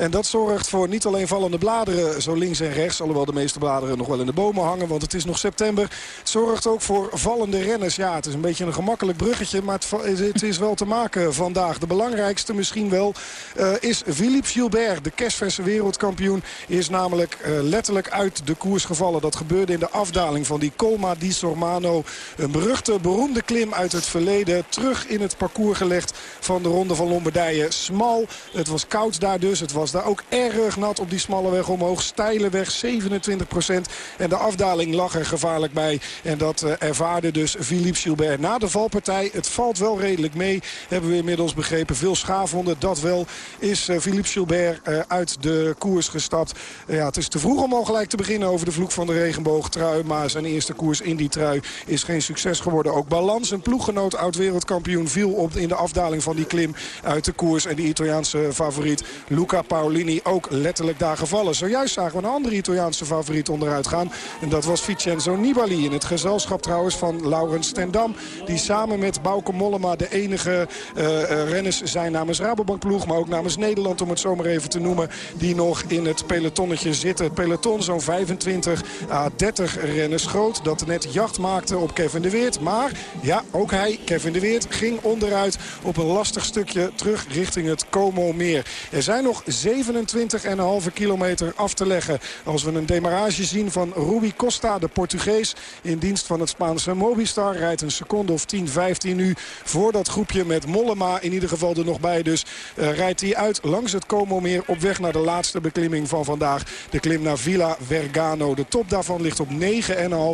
En dat zorgt voor niet alleen vallende bladeren zo links en rechts. Alhoewel de meeste bladeren nog wel in de bomen hangen. Want het is nog september. Het zorgt ook voor vallende renners. Ja, het is een beetje een gemakkelijk bruggetje. Maar het, is wel te maken vandaag. De belangrijkste misschien wel uh, is Philippe Gilbert. De kerstverse wereldkampioen is namelijk uh, letterlijk uit de koers gevallen. Dat gebeurde in de afdaling van die Colma di Sormano. Een beruchte, beroemde klim uit het verleden. Terug in het parcours gelegd van de Ronde van Lombardije. Smal. Het was koud daar dus. Het was daar ook erg nat op die smalle weg omhoog. Steile weg, 27 procent. En de afdaling lag er gevaarlijk bij. En dat uh, ervaarde dus Philippe Gilbert. Na de valpartij, het valt wel redelijk mee. Hebben we inmiddels begrepen. Veel schaafhonden, dat wel. Is uh, Philippe Gilbert uh, uit de koers gestapt. ja, het is te vroeg om al gelijk te beginnen over de vloek van de regenboogtrui. Maar zijn eerste koers in die trui is geen succes geworden. Ook Balans, een ploeggenoot, oud-wereldkampioen, viel op in de afdaling van die klim uit de koers. En die Italiaanse favoriet Luca Paolini ook letterlijk daar gevallen. Zojuist zagen we een andere Italiaanse favoriet onderuit gaan. En dat was Vincenzo Nibali. In het gezelschap trouwens van Laurens Stendam. Die samen met Bauke Mollema de enige uh, renners zijn namens Rabobank ploeg. Maar ook namens Nederland om het zomaar even te noemen. Die nog in het pelotonnetje zitten. Het peloton zo'n 25 à 30 renners groot. Dat net jacht maakte op Kevin de Weert. Maar ja, ook hij, Kevin de Weert, ging onderuit op een lastig stukje terug richting het Como Meer. Er zijn nog 27,5 kilometer af te leggen. Als we een demarage zien van Rui Costa, de Portugees... in dienst van het Spaanse Mobistar. Rijdt een seconde of 10, 15 nu voor dat groepje met Mollema. In ieder geval er nog bij dus. Uh, rijdt hij uit langs het Como Meer op weg naar de laatste beklimming van vandaag. De klim naar Villa Vergano. De top daarvan ligt op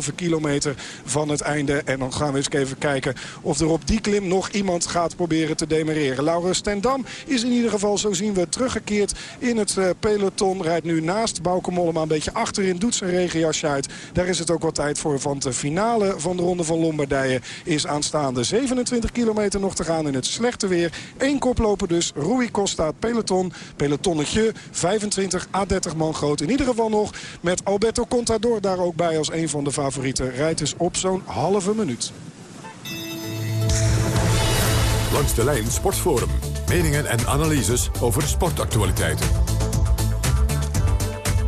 9,5 kilometer van het einde. En dan gaan we eens even kijken of er op die klim nog iemand gaat proberen te demareren. Laurens Stendam is in ieder geval, zo zien we, teruggekeerd in het uh, peloton. Rijdt nu naast Bauke Mollema een beetje achterin. Doet zijn regenjasje uit. Daar is het ook wat tijd voor. Want de finale van de Ronde van Lombardije is aanstaande. 27 kilometer nog te gaan in het slechte weer. Eén koploper dus. Rui Costa, peloton. Pelotonnetje. 25 à 30 man groot. In ieder geval nog met Alberto Contador daar ook bij als een van de favorieten. Rijdt dus op zo'n halve minuut. Langs de lijn Sportforum. Meningen en analyses over sportactualiteiten.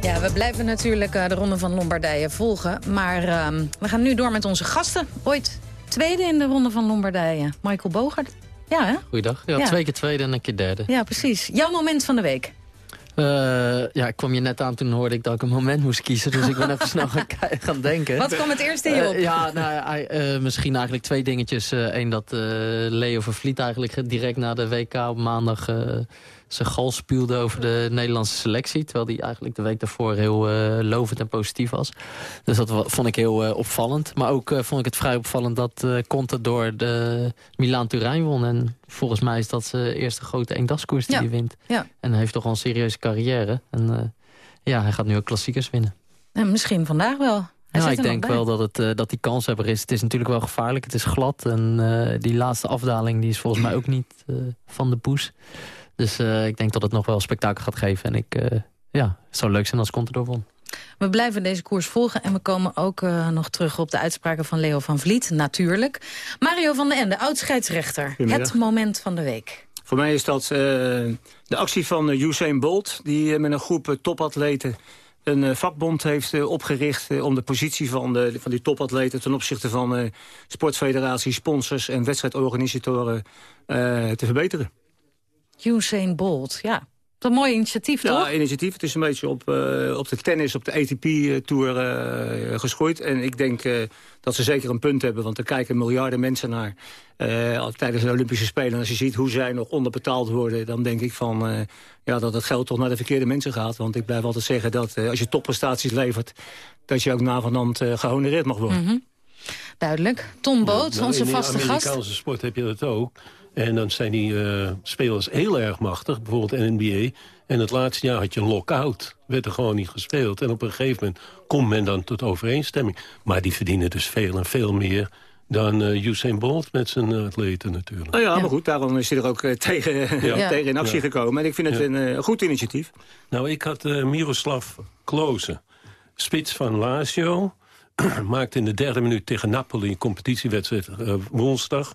Ja, we blijven natuurlijk uh, de Ronde van Lombardije volgen. Maar uh, we gaan nu door met onze gasten. Ooit tweede in de Ronde van Lombardije. Michael Bogert. Ja, hè? Goeiedag. Ja, ja, twee keer tweede en een keer derde. Ja, precies. Jouw moment van de week? Uh, ja, ik kwam je net aan, toen hoorde ik dat ik een moment moest kiezen. Dus ik ben even snel gaan, gaan denken. Wat kwam het eerste hierop? Uh, ja, nou, uh, misschien eigenlijk twee dingetjes. Eén dat Leo Vervliet eigenlijk direct na de WK op maandag zijn gal spuwde over de Nederlandse selectie. Terwijl die eigenlijk de week daarvoor heel uh, lovend en positief was. Dus dat vond ik heel uh, opvallend. Maar ook uh, vond ik het vrij opvallend dat Conte door de Milaan-Turijn won. En volgens mij is dat zijn eerste grote eendagskoers die ja. hij wint. Ja. En hij heeft toch al een serieuze carrière. En ja, hij gaat nu ook klassiekers winnen. En misschien vandaag wel. Hij ja, ik denk wel dat, het, uh, dat die kanshebber is. Het is natuurlijk wel gevaarlijk. Het is glad. En uh, die laatste afdaling die is volgens mij ook niet uh, van de poes. Dus uh, ik denk dat het nog wel spektakel gaat geven. En ik, uh, ja, het zou leuk zijn als Contador won. We blijven deze koers volgen en we komen ook uh, nog terug op de uitspraken van Leo van Vliet, natuurlijk. Mario van den Ende, oud-scheidsrechter. Het moment van de week. Voor mij is dat de actie van Usain Bolt, die met een groep topatleten een vakbond heeft opgericht om de positie van, de, van die topatleten ten opzichte van sportfederaties, sponsors en wedstrijdorganisatoren te verbeteren. Usain Bolt, ja. Dat is een mooi initiatief, ja, toch? Ja, initiatief. Het is een beetje op, uh, op de tennis, op de ATP-tour uh, geschoeid. En ik denk uh, dat ze zeker een punt hebben, want er kijken miljarden mensen naar tijdens de Olympische Spelen. En als je ziet hoe zij nog onderbetaald worden, dan denk ik van, ja, dat het geld toch naar de verkeerde mensen gaat. Want ik blijf altijd zeggen dat als je topprestaties levert, dat je ook na van hand gehonoreerd mag worden. Mm -hmm. Duidelijk. Tom Boot, ja, nou, onze vaste gast. In de Amerikaanse sport heb je dat ook. En dan zijn die uh, spelers heel erg machtig, bijvoorbeeld NBA. En het laatste jaar had je een lock-out. Werd er gewoon niet gespeeld. En op een gegeven moment komt men dan tot overeenstemming. Maar die verdienen dus veel en veel meer dan uh, Usain Bolt met zijn uh, atleten natuurlijk. Nou ja, ja, maar goed, daarom is hij er ook uh, tegen, ja. tegen in actie ja. gekomen. En ik vind het een goed initiatief. Nou, ik had Miroslav Klose, spits van Lazio. maakte in de derde minuut tegen Napoli een competitiewedstrijd woensdag...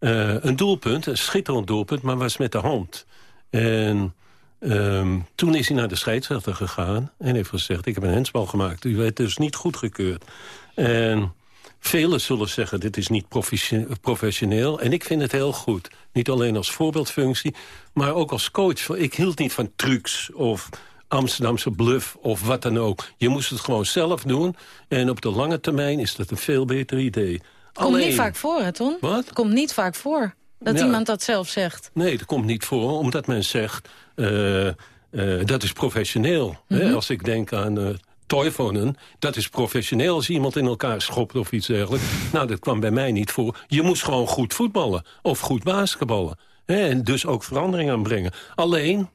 Uh, een doelpunt, een schitterend doelpunt, maar was met de hand. En um, toen is hij naar de scheidsrechter gegaan en heeft gezegd... ik heb een hensbal gemaakt, u werd dus niet goedgekeurd. En velen zullen zeggen, dit is niet professioneel. En ik vind het heel goed. Niet alleen als voorbeeldfunctie, maar ook als coach. Ik hield niet van trucs of Amsterdamse bluff of wat dan ook. Je moest het gewoon zelf doen. En op de lange termijn is dat een veel beter idee. Komt Alleen... niet vaak voor, hè, Ton? Wat? Komt niet vaak voor dat ja. iemand dat zelf zegt. Nee, dat komt niet voor, omdat men zegt... Uh, Eh, dat is professioneel. hè? Mhm. Als ik denk aan uh, Toivonen, dat is professioneel als iemand in elkaar schopt of iets dergelijks. Nou, dat kwam bij mij niet voor. Je moest gewoon goed voetballen of goed basketballen. Hè? En dus ook verandering aanbrengen. Alleen,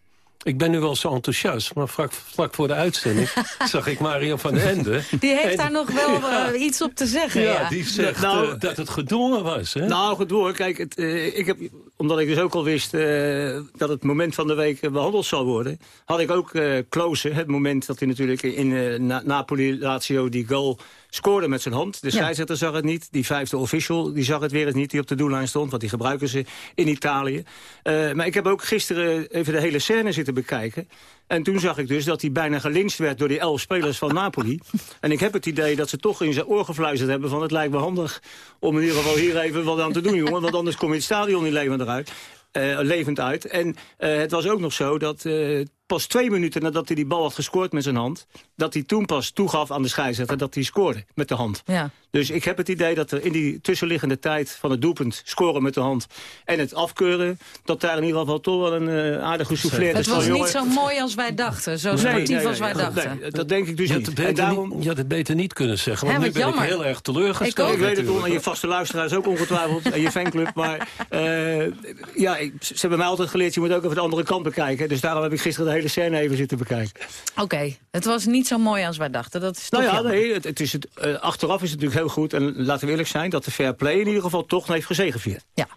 ik ben nu wel zo enthousiast, maar vlak, vlak voor de uitzending zag ik Mario van den Ende. Die heeft En- daar nog wel eh, iets op te zeggen. Ja, Ja, die zegt Nou, eh, dat het gedwongen was. Hè? Nou, gedwongen. Kijk, het, eh, ik heb, omdat ik dus ook al wist eh, dat het moment van de week eh, behandeld zou worden... had ik ook Klose, het moment dat hij natuurlijk in eh, Na- Napoli-Lazio die goal scoorde met zijn hand. De Ja. scheidsrechter zag het niet. Die vijfde official die zag het weer eens niet, die op de doellijn stond. Want die gebruiken ze in Italië. Maar ik heb ook gisteren even de hele scène zitten bekijken. En toen zag ik dus dat hij bijna gelincht werd door die elf spelers van Napoli. En ik heb het idee dat ze toch in zijn oor gefluisterd hebben... van het lijkt me handig om in ieder geval hier even wat aan te doen, jongen. Want anders kom je het stadion niet levend eruit. eh, levend uit. En eh, het was ook nog zo dat eh, pas twee minuten nadat hij die bal had gescoord met zijn hand... dat hij toen pas toegaf aan de scheidsrechter dat hij scoorde met de hand. Ja. Dus ik heb het idee dat er in die tussenliggende tijd van het doelpunt scoren met de hand en het afkeuren, dat daar in ieder geval toch wel een eh, aardig gesouffleerd is. Het was niet zo mooi als wij dachten. Zo Nee, sportief nee, als wij dachten. nee, dat denk ik dus je niet. had, het En beter daarom, niet, je had het beter niet kunnen zeggen, want nu ben ik jammer. heel erg teleurgesteld. ik weet het wel, en je vaste luisteraars ook ongetwijfeld, en je fanclub. Maar eh, ja, ik, ze hebben mij altijd geleerd, je moet ook even de andere kant bekijken. Dus daarom heb ik gisteren de hele scène even zitten bekijken. Oké, het was niet zo mooi als wij dachten. Dat is toch Nou ja, nee, het, het is het, eh, achteraf is het natuurlijk heel goed. En laten we eerlijk zijn, dat de fair play in ieder geval toch heeft gezegevierd. Ja.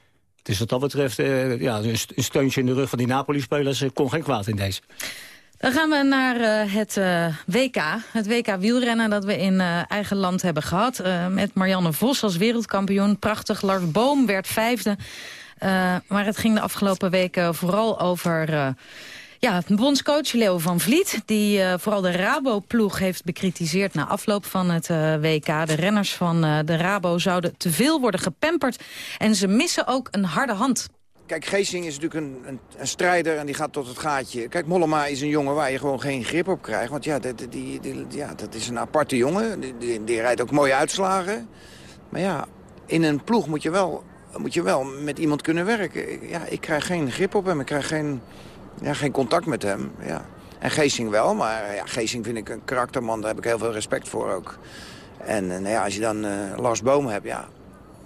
Dus wat dat betreft, eh, ja, een st- een steuntje in de rug van die Napoli-spelers eh, kon geen kwaad in deze. Dan gaan we naar het WK. Het WK wielrennen dat we in eigen land hebben gehad. eh, met Marianne Vos als wereldkampioen. Prachtig. Lars Boom werd vijfde. Maar het ging de afgelopen weken vooral over... ja, bondscoach Leo van Vliet, die eh, vooral de Rabo-ploeg heeft bekritiseerd na afloop van het eh, WK. De renners van eh, de Rabo zouden te veel worden gepamperd en ze missen ook een harde hand. Kijk, Geesing is natuurlijk een, een, een strijder en die gaat tot het gaatje. Kijk, Mollema is een jongen waar je gewoon geen grip op krijgt. Want ja, die, die, ja dat is een aparte jongen. Die rijdt ook mooie uitslagen. Maar ja, in een ploeg moet je wel, moet je wel met iemand kunnen werken. Ja, ik krijg geen grip op hem. Ik krijg geen, ja, geen contact met hem. Ja. En Geesing wel, maar ja, Geesing vind ik een karakterman. Daar heb ik heel veel respect voor ook. En eh, nou ja, als je dan eh, Lars Boom hebt, ja,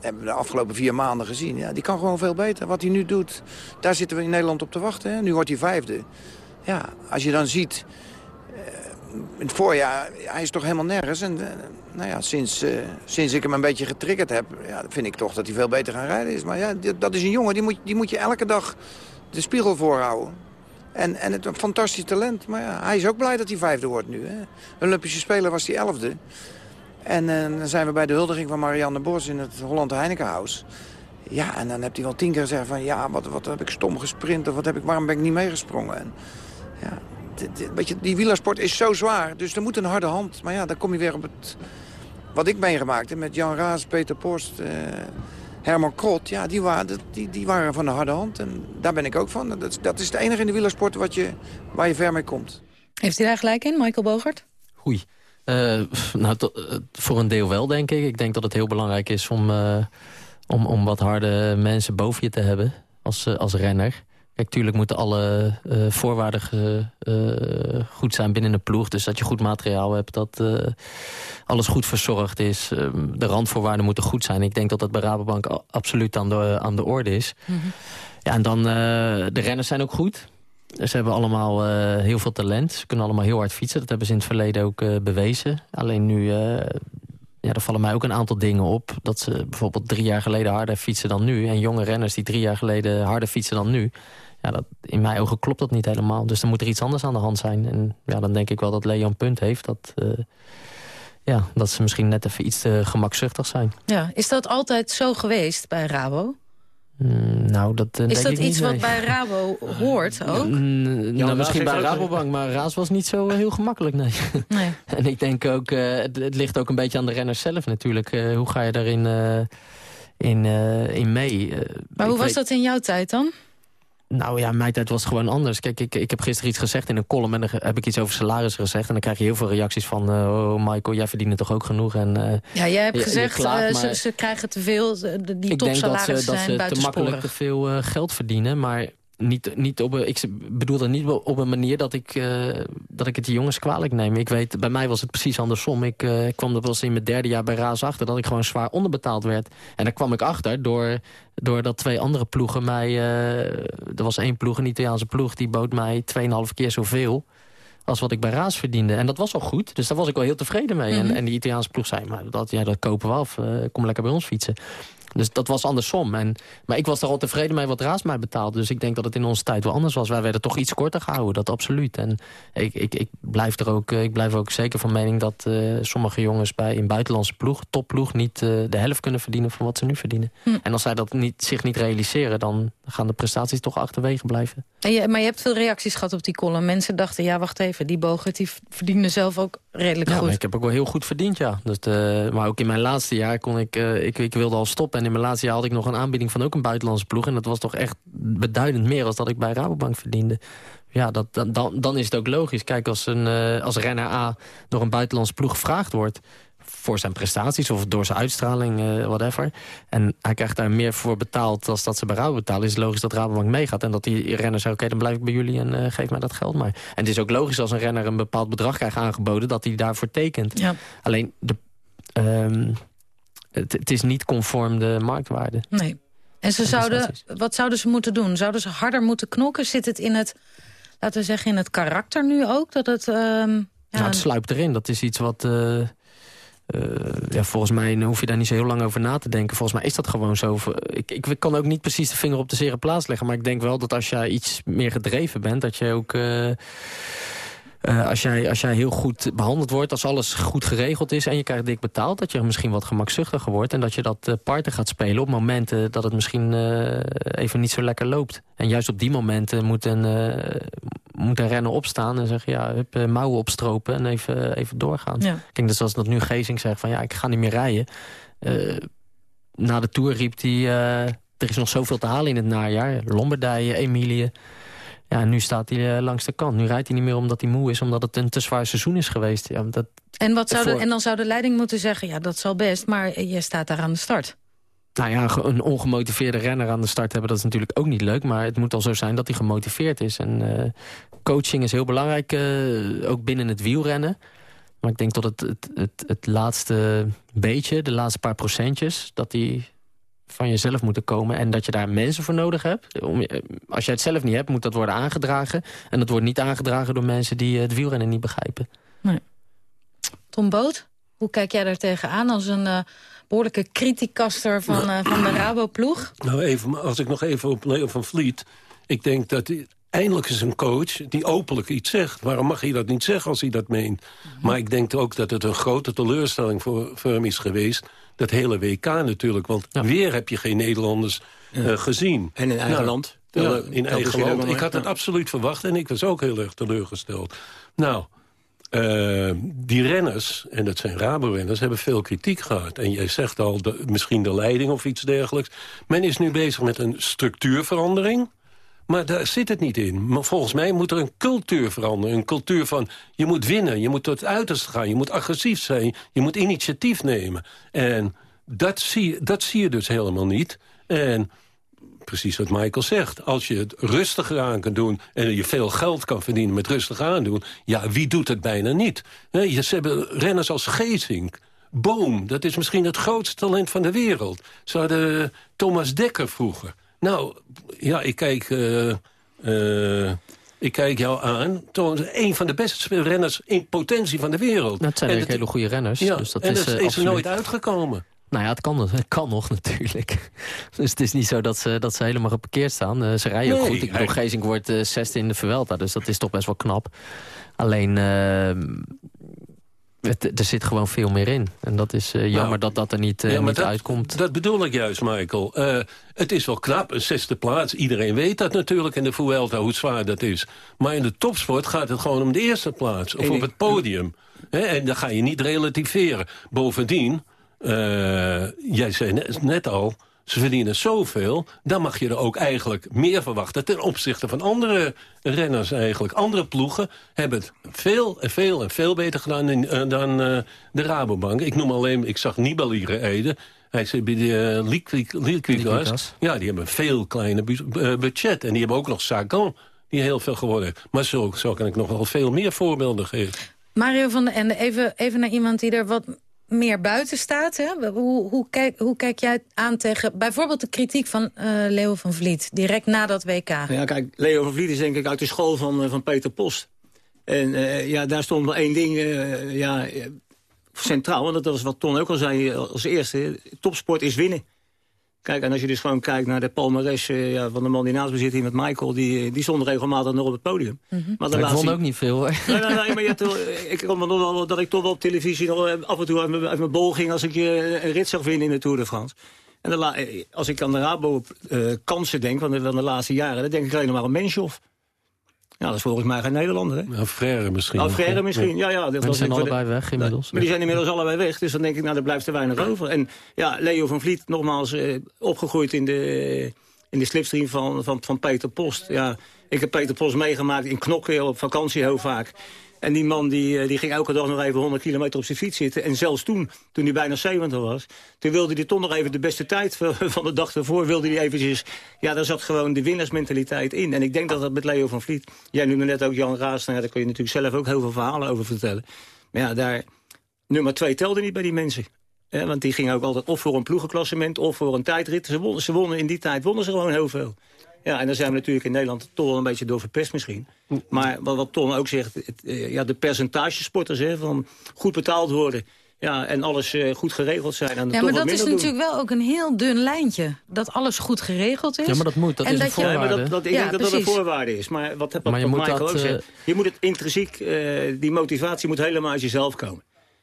hebben we de afgelopen vier maanden gezien. Ja, die kan gewoon veel beter. Wat hij nu doet, daar zitten we in Nederland op te wachten. Hè. Nu wordt hij vijfde. Ja, als je dan ziet... eh, in het voorjaar, hij is toch helemaal nergens. En nou ja, sinds, sinds ik hem een beetje getriggerd heb... Ja, vind ik toch dat hij veel beter gaan rijden is. Maar ja, dat is een jongen, die moet, die moet je elke dag de spiegel voorhouden. En, en het een fantastisch talent. Maar ja, hij is ook blij dat hij vijfde wordt nu. Hè. Olympische Speler was hij elfde. En eh, dan zijn we bij de huldiging van Marianne Bos in het Holland Heinekenhuis. Ja, en dan heeft hij wel tien keer gezegd van... ja, wat, wat heb ik stom gesprint of wat heb ik, waarom ben ik niet meegesprongen? En, ja, weet je, die wielersport is zo zwaar, dus er moet een harde hand. Maar ja, dan kom je weer op het... Wat ik meegemaakt heb met Jan Raas, Peter Post, eh, Herman Krot... ja, die, waren, die, die waren van de harde hand en daar ben ik ook van. Dat, is- dat is het enige in de wielersport wat je, waar je ver mee komt. Heeft hij daar gelijk in, Michael Bogert? Oei. Eh, nou, eh, voor een deel wel, denk ik. Ik denk dat het heel belangrijk is om, eh, om, om wat harde mensen boven je te hebben als, als renner. Kijk, tuurlijk moeten alle eh, voorwaarden eh, goed zijn binnen de ploeg. Dus dat je goed materiaal hebt, dat eh, alles goed verzorgd is. Eh, de randvoorwaarden moeten goed zijn. Ik denk dat dat bij Rabobank absoluut aan de, aan de orde is. Ja, en dan, de renners zijn ook goed. Ze hebben allemaal heel veel talent. Ze kunnen allemaal heel hard fietsen. Dat hebben ze in het verleden ook bewezen. Alleen nu, ja, er vallen mij ook een aantal dingen op. Dat ze bijvoorbeeld drie jaar geleden harder fietsen dan nu. En jonge renners die drie jaar geleden harder fietsen dan nu. Ja, dat, in mijn ogen klopt dat niet helemaal. Dus dan moet er iets anders aan de hand zijn. En ja, dan denk ik wel dat Leo een punt heeft. Dat, eh, ja, dat ze misschien net even iets te gemakzuchtig zijn. Ja, is dat altijd zo geweest bij Rabo? Hmm, nou, dat eh, Is denk dat ik niet, iets wat nee. bij Rabo hoort ook? Mm, nou, Raas misschien bij Rabobank, maar Raas was niet zo eh, heel gemakkelijk, nee. Nee. en ik denk ook, eh, het, het ligt ook een beetje aan de renners zelf natuurlijk. Eh, hoe ga je daarin eh, in, eh, in mee? Maar ik hoe was dat in jouw tijd dan? Nou ja, mijn tijd was gewoon anders. Kijk, ik, ik heb gisteren iets gezegd in een column... en dan heb ik iets over salaris gezegd... en dan krijg je heel veel reacties van... eh, oh, Michael, jij verdient toch ook genoeg? En, eh, Ja, jij hebt je- je gezegd, klaagt, eh, maar- ze, ze krijgen te veel, die ik denk dat topsalarissen ze, dat zijn ze te buitensporig. makkelijk te veel geld verdienen. Maar niet, niet op een, ik bedoel dat niet op een manier dat ik, uh, dat ik het die jongens kwalijk neem. Ik weet, bij mij was het precies andersom. Ik, uh, ik kwam er wel eens in mijn derde jaar bij Raas achter... dat ik gewoon zwaar onderbetaald werd. En daar kwam ik achter door, doordat twee andere ploegen mij... Uh, er was één ploeg, een Italiaanse ploeg... die bood mij 2,5 keer zoveel als wat ik bij Raas verdiende. En dat was al goed, dus daar was ik wel heel tevreden mee. en, mhm. en die Italiaanse ploeg zei, maar dat, ja, dat kopen we af. kom lekker bij ons fietsen. Dus dat was andersom. En, maar ik was er al tevreden mee wat Raas mij betaalde. Dus ik denk dat het in onze tijd wel anders was. Wij werden toch iets korter gehouden, dat absoluut. En ik, ik, ik, blijf, er ook, ik blijf ook zeker van mening dat uh, sommige jongens bij een buitenlandse ploeg, topploeg, niet uh, de helft kunnen verdienen van wat ze nu verdienen. Hm. En als zij dat niet, zich niet realiseren, dan gaan de prestaties toch achterwege blijven. En je, maar je hebt veel reacties gehad op die column. Mensen dachten, ja wacht even, die Bogert die verdiende zelf ook redelijk ja, goed. ik heb ook wel heel goed verdiend, ja. Dus maar ook in mijn laatste jaar kon ik, uh, ik, ik wilde al stoppen. En in mijn laatste jaar had ik nog een aanbieding van ook een buitenlandse ploeg. En dat was toch echt beduidend meer als dat ik bij Rabobank verdiende. Ja, dat, dan, dan is het ook logisch. Kijk, als, een, uh, als renner A door een buitenlandse ploeg gevraagd wordt voor zijn prestaties of door zijn uitstraling, uh, whatever. En hij krijgt daar meer voor betaald als dat ze bij Rabo betalen. Is het logisch dat Rabobank meegaat en dat die renner zegt... oké, dan blijf ik bij jullie en uh, geef mij dat geld maar. En het is ook logisch als een renner een bepaald bedrag krijgt aangeboden... dat hij daarvoor tekent. Ja. Alleen, de, um, het, het, is niet conform de marktwaarde. Nee. En ze zouden, wat zouden ze moeten doen? Zouden ze harder moeten knokken? Zit het in het, laten we zeggen, in het karakter nu ook? Dat het, um, ja, nou, het sluipt erin. Dat is iets wat... Uh, uh, ja, volgens mij hoef je daar niet zo heel lang over na te denken. Volgens mij is dat gewoon zo. Ik, ik kan ook niet precies de vinger op de zere plaats leggen. Maar ik denk wel dat als jij iets meer gedreven bent... dat je ook... Uh, uh, als, jij, als jij heel goed behandeld wordt, als alles goed geregeld is... en je krijgt dik betaald, dat je misschien wat gemakzuchtiger wordt... en dat je dat uh, parten gaat spelen op momenten dat het misschien uh, even niet zo lekker loopt. En juist op die momenten moet een, moet een renner opstaan en zeggen... ja, hup, mouwen opstropen en even, even doorgaan. Ja. Kijk, dus zoals dat nu Gezing zegt van ja, ik ga niet meer rijden. na de Tour riep hij... er is nog zoveel te halen in het najaar. Lombardije, Emilie... Ja, nu staat hij uh, langs de kant. Nu rijdt hij niet meer omdat hij moe is, omdat het een te zwaar seizoen is geweest. Ja, dat, en, wat zou de, en dan zou de leiding moeten zeggen, ja, dat zal best, maar je staat daar aan de start. Nou ja, een ongemotiveerde renner aan de start hebben, dat is natuurlijk ook niet leuk. Maar het moet al zo zijn dat hij gemotiveerd is. En uh, coaching is heel belangrijk, uh, ook binnen het wielrennen. Maar ik denk dat het, het, het, het laatste beetje, de laatste paar procentjes... dat hij van jezelf moeten komen. En dat je daar mensen voor nodig hebt. Als je het zelf niet hebt, moet dat worden aangedragen. En dat wordt niet aangedragen door mensen die het wielrennen niet begrijpen. Nee. Tom Boot, hoe kijk jij daar tegenaan als een uh, behoorlijke criticaster van, uh, van de Rabo-ploeg? Nou, even, als ik nog even op Leo van Vliet... Ik denk dat hij, eindelijk is een coach die openlijk iets zegt. Waarom mag hij dat niet zeggen als hij dat meent? Mhm. Maar ik denk ook dat het een grote teleurstelling voor, voor hem is geweest dat hele WK natuurlijk. Want weer heb je geen Nederlanders uh, gezien. En in eigen nou, land. Ja, in eigen land. Ik had het absoluut verwacht en ik was ook heel erg teleurgesteld. Nou, uh, die renners, en dat zijn Rabo-renners, hebben veel kritiek gehad. En jij zegt al, de, misschien de leiding of iets dergelijks. Men is nu bezig met een structuurverandering. Maar daar zit het niet in. Maar volgens mij moet er een cultuur veranderen. Een cultuur van, je moet winnen, je moet tot het uiterste gaan... je moet agressief zijn, je moet initiatief nemen. En dat zie, dat zie je dus helemaal niet. En precies wat Michael zegt. Als je het rustiger aan kan doen... en je veel geld kan verdienen met rustig aandoen... ja, wie doet het bijna niet? Je, ze hebben renners als Gezink... Boom, dat is misschien het grootste talent van de wereld. Ze hadden Thomas Dekker vroeger. Nou, ja, ik kijk... Uh, uh, ik kijk jou aan. Toch een van de beste renners in potentie van de wereld. Dat zijn hele goede renners. Ja, dus dat en is, dat is er nooit uitgekomen. Nou ja, het kan, het kan nog natuurlijk. Dus het is niet zo dat ze, dat ze helemaal geparkeerd staan. Uh, ze rijden ook goed. Ik bedoel, Gezink wordt uh, zesde in de Vuelta. Dus dat is toch best wel knap. Alleen, uh, er zit gewoon veel meer in. En dat is uh, jammer nou, dat dat er niet, uh, ja, niet dat, uitkomt. Dat bedoel ik juist, Michael. Uh, het is wel knap, een zesde plaats. Iedereen weet dat natuurlijk in de Vuelta, hoe zwaar dat is. Maar in de topsport gaat het gewoon om de eerste plaats. Of op het podium. He, en dan ga je niet relativeren. Bovendien, jij zei net, net al... Ze verdienen zoveel, dan mag je er ook eigenlijk meer verwachten... ten opzichte van andere renners eigenlijk. Andere ploegen hebben het veel en veel en veel beter gedaan in, uh, dan uh, de Rabobank. Ik noem alleen, ik zag Nibali rijden. Hij zit bij de uh, Liquigas. Ja, die hebben een veel kleiner budget. En die hebben ook nog Sagan, die heel veel geworden. Maar zo, zo kan ik nog wel veel meer voorbeelden geven. Mario van den Ende, even, even naar iemand die er wat meer buiten staat. Hè? Hoe, hoe, kijk, hoe kijk jij aan tegen bijvoorbeeld de kritiek van uh, Leo van Vliet... direct na dat WK? Ja, kijk, Leo van Vliet is denk ik uit de school van, uh, van Peter Post. En uh, ja, daar stond wel één ding ja, centraal. Want dat was wat Ton ook al zei als eerste. Topsport is winnen. Kijk, en als je dus gewoon kijkt naar de palmares uh, ja, van de man die naast me zit hier met Michael... die, die stond regelmatig nog op het podium. Mm -hmm. maar ik vond ook niet veel, hoor. Nee, nee, nee maar je, ik kon me nog wel dat ik toch wel op televisie nog af en toe uit mijn, uit mijn bol ging... als ik uh, een rit zag vinden in de Tour de France. En de als ik aan de Rabo-kansen uh, denk van de, van de laatste jaren... dan denk ik alleen maar aan Menshoff. Ja, dat is volgens mij geen Nederlander, hè? Nou, Frère misschien. Frère misschien, ja. ja dat was zijn allebei de... weg inmiddels. Maar die zijn inmiddels allebei weg, dus dan denk ik, nou, er blijft er weinig over. En ja, Leo van Vliet, nogmaals, eh, opgegroeid in de, in de slipstream van, van, van Peter Post. Ja, ik heb Peter Post meegemaakt in Knokken op vakantie heel vaak. En die man die, die ging elke dag nog even 100 kilometer op zijn fiets zitten. En zelfs toen, toen hij bijna 70 was... toen wilde hij toch nog even de beste tijd van de dag ervoor... wilde hij eventjes... Ja, daar zat gewoon de winnaarsmentaliteit in. En ik denk dat dat met Leo van Vliet... Jij noemde net ook Jan Raas. Nou, daar kun je natuurlijk zelf ook heel veel verhalen over vertellen. Maar ja, daar... Nummer twee telde niet bij die mensen. Want die gingen ook altijd of voor een ploegenklassement... of voor een tijdrit. Ze wonnen, ze wonnen in die tijd wonnen ze gewoon heel veel. Ja, en dan zijn we natuurlijk in Nederland toch wel een beetje door verpest misschien. Maar wat, wat Ton ook zegt, het, ja, de percentagesporters hè, van goed betaald worden... Ja, en alles uh, goed geregeld zijn. En ja, maar dat is natuurlijk wel ook een heel dun lijntje. Dat alles goed geregeld is. Ja, maar dat moet. Dat en is dat een voorwaarde. Ja, maar dat, dat, ik ja, denk dat precies. dat een voorwaarde is. Maar wat, wat, maar je wat moet Michael dat, ook zegt, je moet het intrinsiek, uh, die motivatie moet helemaal uit jezelf komen.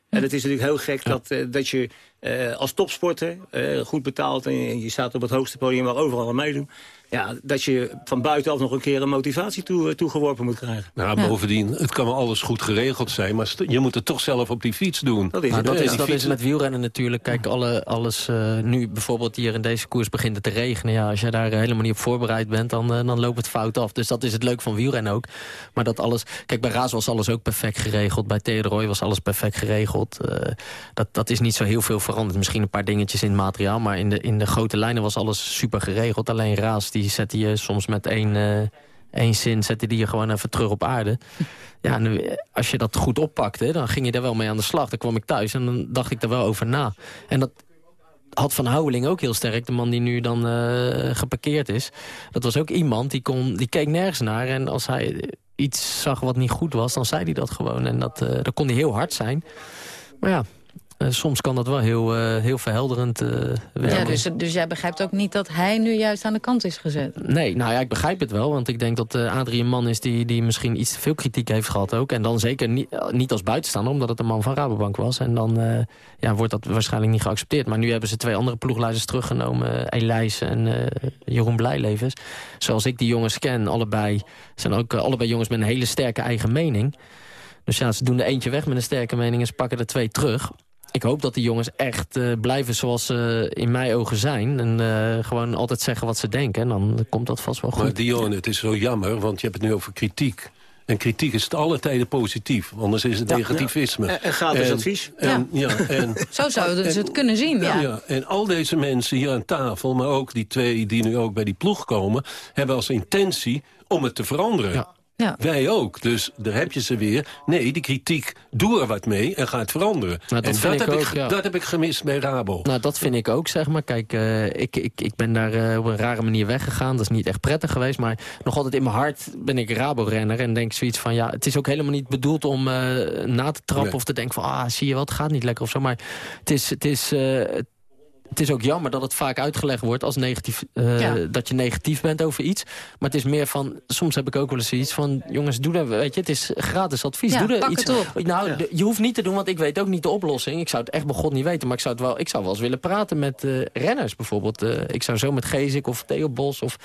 En het is natuurlijk heel gek dat, uh, dat je uh, als topsporter, uh, goed betaald... en je, staat op het hoogste podium waar overal aan meedoen... Ja, dat je van buitenaf nog een keer een motivatie toe, toegeworpen moet krijgen. Nou, ja. bovendien, het kan wel alles goed geregeld zijn... maar je moet het toch zelf op die fiets doen. Dat is, nou, dat is, dat is met wielrennen natuurlijk. Kijk, alle, alles uh, nu bijvoorbeeld hier in deze koers begint het te regenen. Ja, als je daar helemaal niet op voorbereid bent, dan, uh, dan loopt het fout af. Dus dat is het leuk van wielrennen ook. Maar dat alles... Kijk, bij Raas was alles ook perfect geregeld. Bij Theodoroy was alles perfect geregeld. Uh, dat, dat is niet zo heel veel veranderd. Misschien een paar dingetjes in het materiaal. Maar in de, in de grote lijnen was alles super geregeld. Alleen Raas, die zette je soms met één, uh, één zin... zette die je gewoon even terug op aarde. Ja, nu, als je dat goed oppakte, dan ging je daar wel mee aan de slag. Dan kwam ik thuis en dan dacht ik er wel over na. En dat had Van Houweling ook heel sterk. De man die nu dan uh, geparkeerd is. Dat was ook iemand die, kon, die keek nergens naar. En als hij iets zag wat niet goed was, dan zei hij dat gewoon. En dat, uh, dat kon hij heel hard zijn. Maar ja, uh, soms kan dat wel heel, uh, heel verhelderend uh, werken. Ja, dus, dus jij begrijpt ook niet dat hij nu juist aan de kant is gezet? Nee, nou ja, ik begrijp het wel. Want ik denk dat Adrie een man is die, die misschien iets te veel kritiek heeft gehad ook. En dan zeker niet, niet als buitenstaander, omdat het een man van Rabobank was. En dan ja, wordt dat waarschijnlijk niet geaccepteerd. Maar nu hebben ze twee andere ploegleiders teruggenomen. Elijs en Jeroen Blijlevens. Zoals ik die jongens ken, allebei zijn ook allebei jongens met een hele sterke eigen mening. Dus ja, ze doen er eentje weg met een sterke mening en ze pakken er twee terug ik hoop dat die jongens echt uh, blijven zoals ze in mijn ogen zijn. En uh, gewoon altijd zeggen wat ze denken. En dan komt dat vast wel goed. Maar Dion, het is zo jammer, want je hebt het nu over kritiek. En kritiek is het alle tijden positief. Anders is het ja, negativisme. Ja. En gratis advies. En, ja. ja en, zo zouden ze het kunnen zien, ja. ja. En al deze mensen hier aan tafel, maar ook die twee die nu ook bij die ploeg komen... hebben als intentie om het te veranderen. Ja. Wij ook. Dus daar heb je ze weer. Nee, die kritiek, doe er wat mee en ga het veranderen. Nou, dat en dat, ik heb ook, ik, ja. dat heb ik gemist bij Rabo. Nou, dat vind ik ook, zeg maar. Kijk, uh, ik, ik, ik ben daar uh, op een rare manier weggegaan. Dat is niet echt prettig geweest. Maar nog altijd in mijn hart ben ik Rabo-renner. En denk zoiets van, ja, het is ook helemaal niet bedoeld om uh, na te trappen... Nee. of te denken van, ah, zie je wat, het gaat niet lekker of zo. Maar het is... Het is het is ook jammer dat het vaak uitgelegd wordt als negatief, uh, ja. dat je negatief bent over iets. Maar het is meer van, soms heb ik ook wel eens iets van, jongens, doe dat, weet je, het is gratis advies. Ja, doe er pak iets. het op. Nou, ja. je hoeft niet te doen, want ik weet ook niet de oplossing. Ik zou het echt bij God niet weten, maar ik zou, het wel, ik zou wel eens willen praten met uh, renners bijvoorbeeld. Uh, ik zou zo met Gezik of Theo Bos of...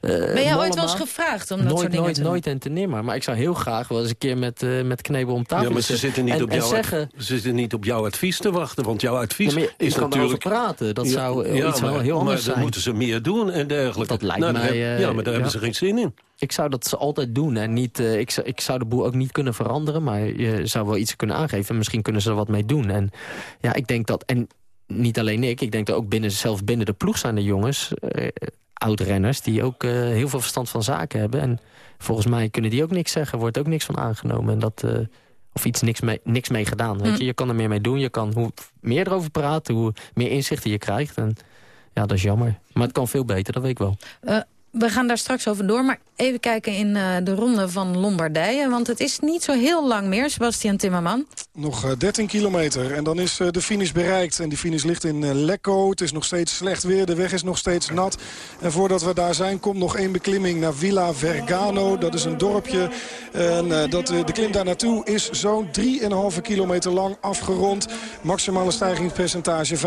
ben jij ooit wel eens gevraagd om dat nooit, soort dingen nooit, te doen? Nooit en te nimmer. Maar ik zou heel graag wel eens een keer met, met Knebel om tafel Ja, maar ze zitten, niet en, op en jouw zeggen, ze zitten niet op jouw advies te wachten, want jouw advies ja, je, is je kan natuurlijk... praten, dat zou ja, iets maar, wel heel anders maar zijn. dan moeten ze meer doen en dergelijke. Dat lijkt nou, mij... Heb, uh, ja, maar daar ja. hebben ze geen zin in. Ik zou dat ze altijd doen. En niet, uh, ik, ik zou de boel ook niet kunnen veranderen. Maar je zou wel iets kunnen aangeven. Misschien kunnen ze er wat mee doen. En ja, ik denk dat... En niet alleen ik, ik denk dat ook binnen, zelf binnen de ploeg zijn er jongens... Uh, oud-renners die ook uh, heel veel verstand van zaken hebben. En volgens mij kunnen die ook niks zeggen, wordt ook niks van aangenomen. En dat, uh, of iets niks mee, niks mee gedaan. Weet je? je kan er meer mee doen, je kan hoe meer erover praten... hoe meer inzichten je krijgt. En ja, dat is jammer. Maar het kan veel beter, dat weet ik wel. We gaan daar straks over door, maar even kijken in uh, de ronde van Lombardije. Want het is niet zo heel lang meer, Sebastian Timmerman. Nog uh, 13 kilometer en dan is uh, de finish bereikt. En die finish ligt in Lecco. Het is nog steeds slecht weer, de weg is nog steeds nat. En voordat we daar zijn komt nog één beklimming naar Villa Vergano. Dat is een dorpje. En dat, de klim daar naartoe is zo'n 3,5 kilometer lang afgerond. Maximale stijgingspercentage 15%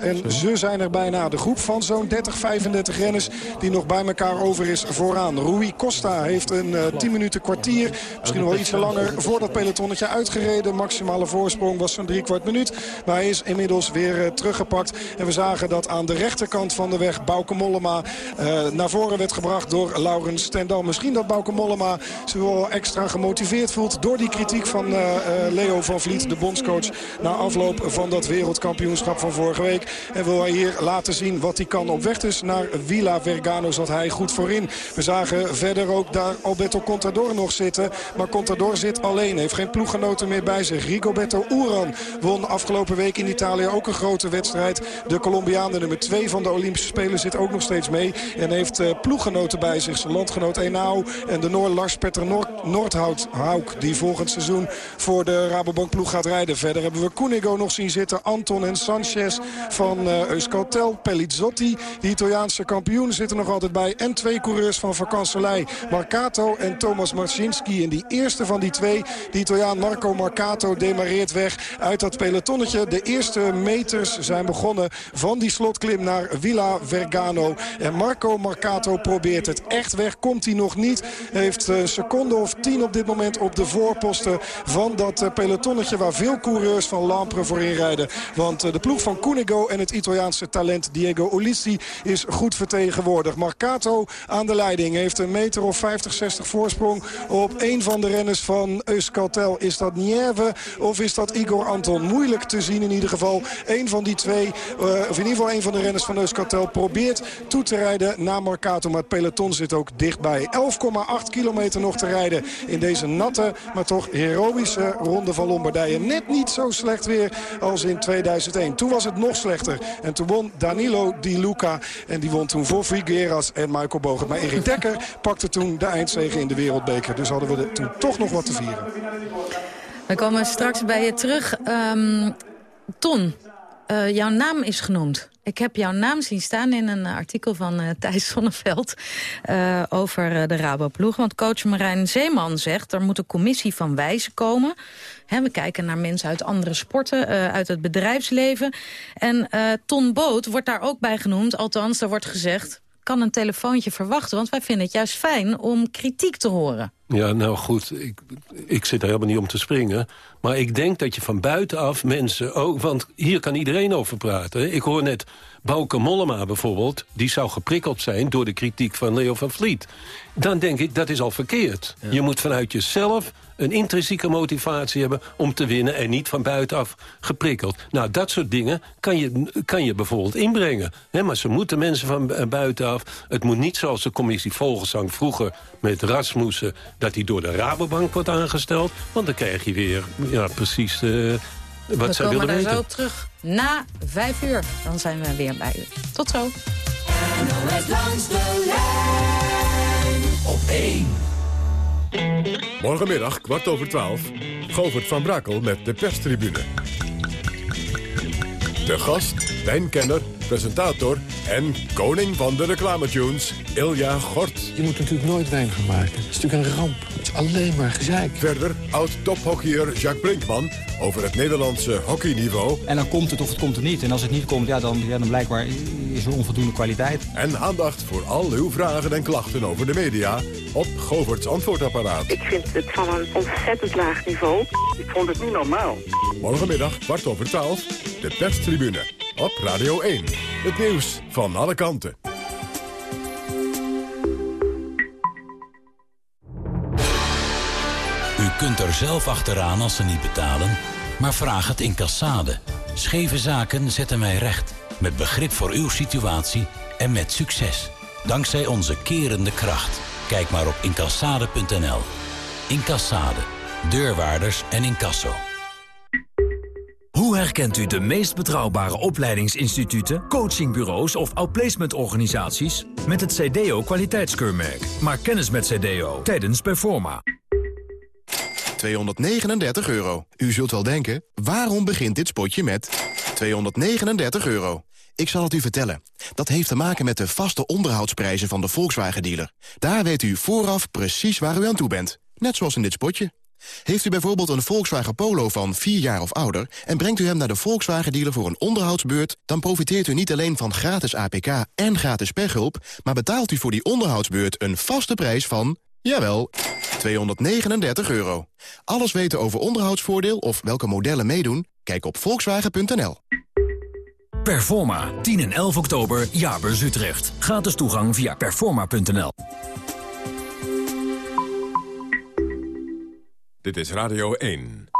En ze zijn er bijna. De groep van zo'n 30, 35 renners die nog bij elkaar over is vooraan. Rui Costa heeft een uh, 10 minuten kwartier, misschien wel ietsje langer... voor dat pelotonnetje uitgereden. Maximale voorsprong was zo'n drie kwart minuut. Maar hij is inmiddels weer uh, teruggepakt. En we zagen dat aan de rechterkant van de weg Bauke Mollema... Uh, naar voren werd gebracht door Laurens Stendal. Misschien dat Bauke Mollema zich wel extra gemotiveerd voelt... door die kritiek van Leo van Vliet, de bondscoach... na afloop van dat wereldkampioenschap van vorige week. En wil hij hier laten zien wat hij kan op weg dus naar Villa Vergano... hij goed voorin. We zagen verder ook daar Alberto Contador nog zitten. Maar Contador zit alleen, heeft geen ploeggenoten meer bij zich. Rigoberto Uran won afgelopen week in Italië ook een grote wedstrijd. De Colombiaan, de nummer 2 van de Olympische Spelen, zit ook nog steeds mee. En heeft uh, ploeggenoten bij zich. Zijn landgenoot Enau en de Noor Lars Petter Noord Noordhout Hauk. Die volgend seizoen voor de Rabobank ploeg gaat rijden. Verder hebben we Cunego nog zien zitten. Anton en Sanchez van uh, Euskaltel. Pellizzotti, de Italiaanse kampioen, zitten nog altijd bij. En twee coureurs van Vacansoleil. Marcato en Thomas Marcinski. En die eerste van die twee, de Italiaan Marco Marcato, demareert weg uit dat pelotonnetje. De eerste meters zijn begonnen van die slotklim naar Villa Vergano. En Marco Marcato probeert het. Echt weg komt hij nog niet. Heeft een seconde of tien op dit moment op de voorposten van dat pelotonnetje... waar veel coureurs van Lampre voor inrijden. Want de ploeg van Cunego en het Italiaanse talent Diego Ulissi is goed vertegenwoordigd. Marcato aan de leiding. Heeft een meter of 50, 60 voorsprong op een van de renners van Euskaltel. Is dat Nieve of is dat Igor Anton? Moeilijk te zien in ieder geval. Een van die twee, uh, of in ieder geval een van de renners van Euskaltel... probeert toe te rijden naar Marcato. Maar het peloton zit ook dichtbij. 11,8 kilometer nog te rijden in deze natte, maar toch heroïsche ronde van Lombardije. Net niet zo slecht weer als in 2001. Toen was het nog slechter. En toen won Danilo Di Luca. En die won toen voor Figueras en Michael Bogert. Maar Erik Dekker pakte toen de eindzege in de wereldbeker. Dus hadden we toen toch nog wat te vieren. We komen straks bij je terug. Um, Ton, uh, jouw naam is genoemd. Ik heb jouw naam zien staan in een artikel van uh, Thijs Zonneveld... Over de Raboploeg. Want coach Marijn Zeeman zegt... er moet een commissie van wijzen komen. He, we kijken naar mensen uit andere sporten, uit het bedrijfsleven. En Ton Boot wordt daar ook bij genoemd. Althans, er wordt gezegd kan een telefoontje verwachten. Want wij vinden het juist fijn om kritiek te horen. Ja, nou goed, ik, ik zit er helemaal niet om te springen. Maar ik denk dat je van buitenaf mensen ook... want hier kan iedereen over praten. Ik hoor net Bouke Mollema bijvoorbeeld... die zou geprikkeld zijn door de kritiek van Leo van Vliet. Dan denk ik, dat is al verkeerd. Ja. Je moet vanuit jezelf een intrinsieke motivatie hebben om te winnen... en niet van buitenaf geprikkeld. Nou, dat soort dingen kan je, kan je bijvoorbeeld inbrengen. Hè? Maar ze moeten mensen van buitenaf... het moet niet zoals de commissie Vogelsang vroeger met Rasmussen... dat hij door de Rabobank wordt aangesteld. Want dan krijg je weer ja, precies uh, wat we zij willen weten. We komen daar zo terug. Na vijf uur, dan zijn we weer bij u. Tot zo. NOS langs de lijn op één. Morgenmiddag, kwart over twaalf, Govert van Brakel met de perstribune. De gast, wijnkenner, presentator en koning van de reclametunes, Ilja Gort. Je moet natuurlijk nooit wijn gaan maken. Het is natuurlijk een ramp. Het is alleen maar gezeik. Verder oud-tophockeyer Jacques Brinkman over het Nederlandse hockeyniveau. En dan komt het of het komt er niet. En als het niet komt, ja, dan, ja, dan blijkbaar is er onvoldoende kwaliteit. En aandacht voor al uw vragen en klachten over de media op Govert's antwoordapparaat. Ik vind het van een ontzettend laag niveau. Ik vond het niet normaal. Morgenmiddag, kwart over twaalf, de perstribune op Radio 1. Het nieuws van alle kanten. U kunt er zelf achteraan als ze niet betalen, maar vraag het in Cassade. Scheve zaken zetten wij recht. Met begrip voor uw situatie en met succes. Dankzij onze kerende kracht. Kijk maar op incassade.nl. Incassade. Deurwaarders en incasso. Hoe herkent u de meest betrouwbare opleidingsinstituten, coachingbureaus of outplacementorganisaties? Met het CDO kwaliteitskeurmerk. Maak kennis met CDO tijdens Performa. 239 euro. U zult wel denken, waarom begint dit spotje met 239 euro? Ik zal het u vertellen. Dat heeft te maken met de vaste onderhoudsprijzen van de Volkswagen-dealer. Daar weet u vooraf precies waar u aan toe bent. Net zoals in dit spotje. Heeft u bijvoorbeeld een Volkswagen Polo van 4 jaar of ouder... en brengt u hem naar de Volkswagen-dealer voor een onderhoudsbeurt... dan profiteert u niet alleen van gratis APK en gratis pechhulp... maar betaalt u voor die onderhoudsbeurt een vaste prijs van... jawel, 239 euro. Alles weten over onderhoudsvoordeel of welke modellen meedoen? Kijk op volkswagen.nl. Performa, 10 en 11 oktober, Jaarbeurs Utrecht. Gratis toegang via performa.nl. Dit is Radio 1.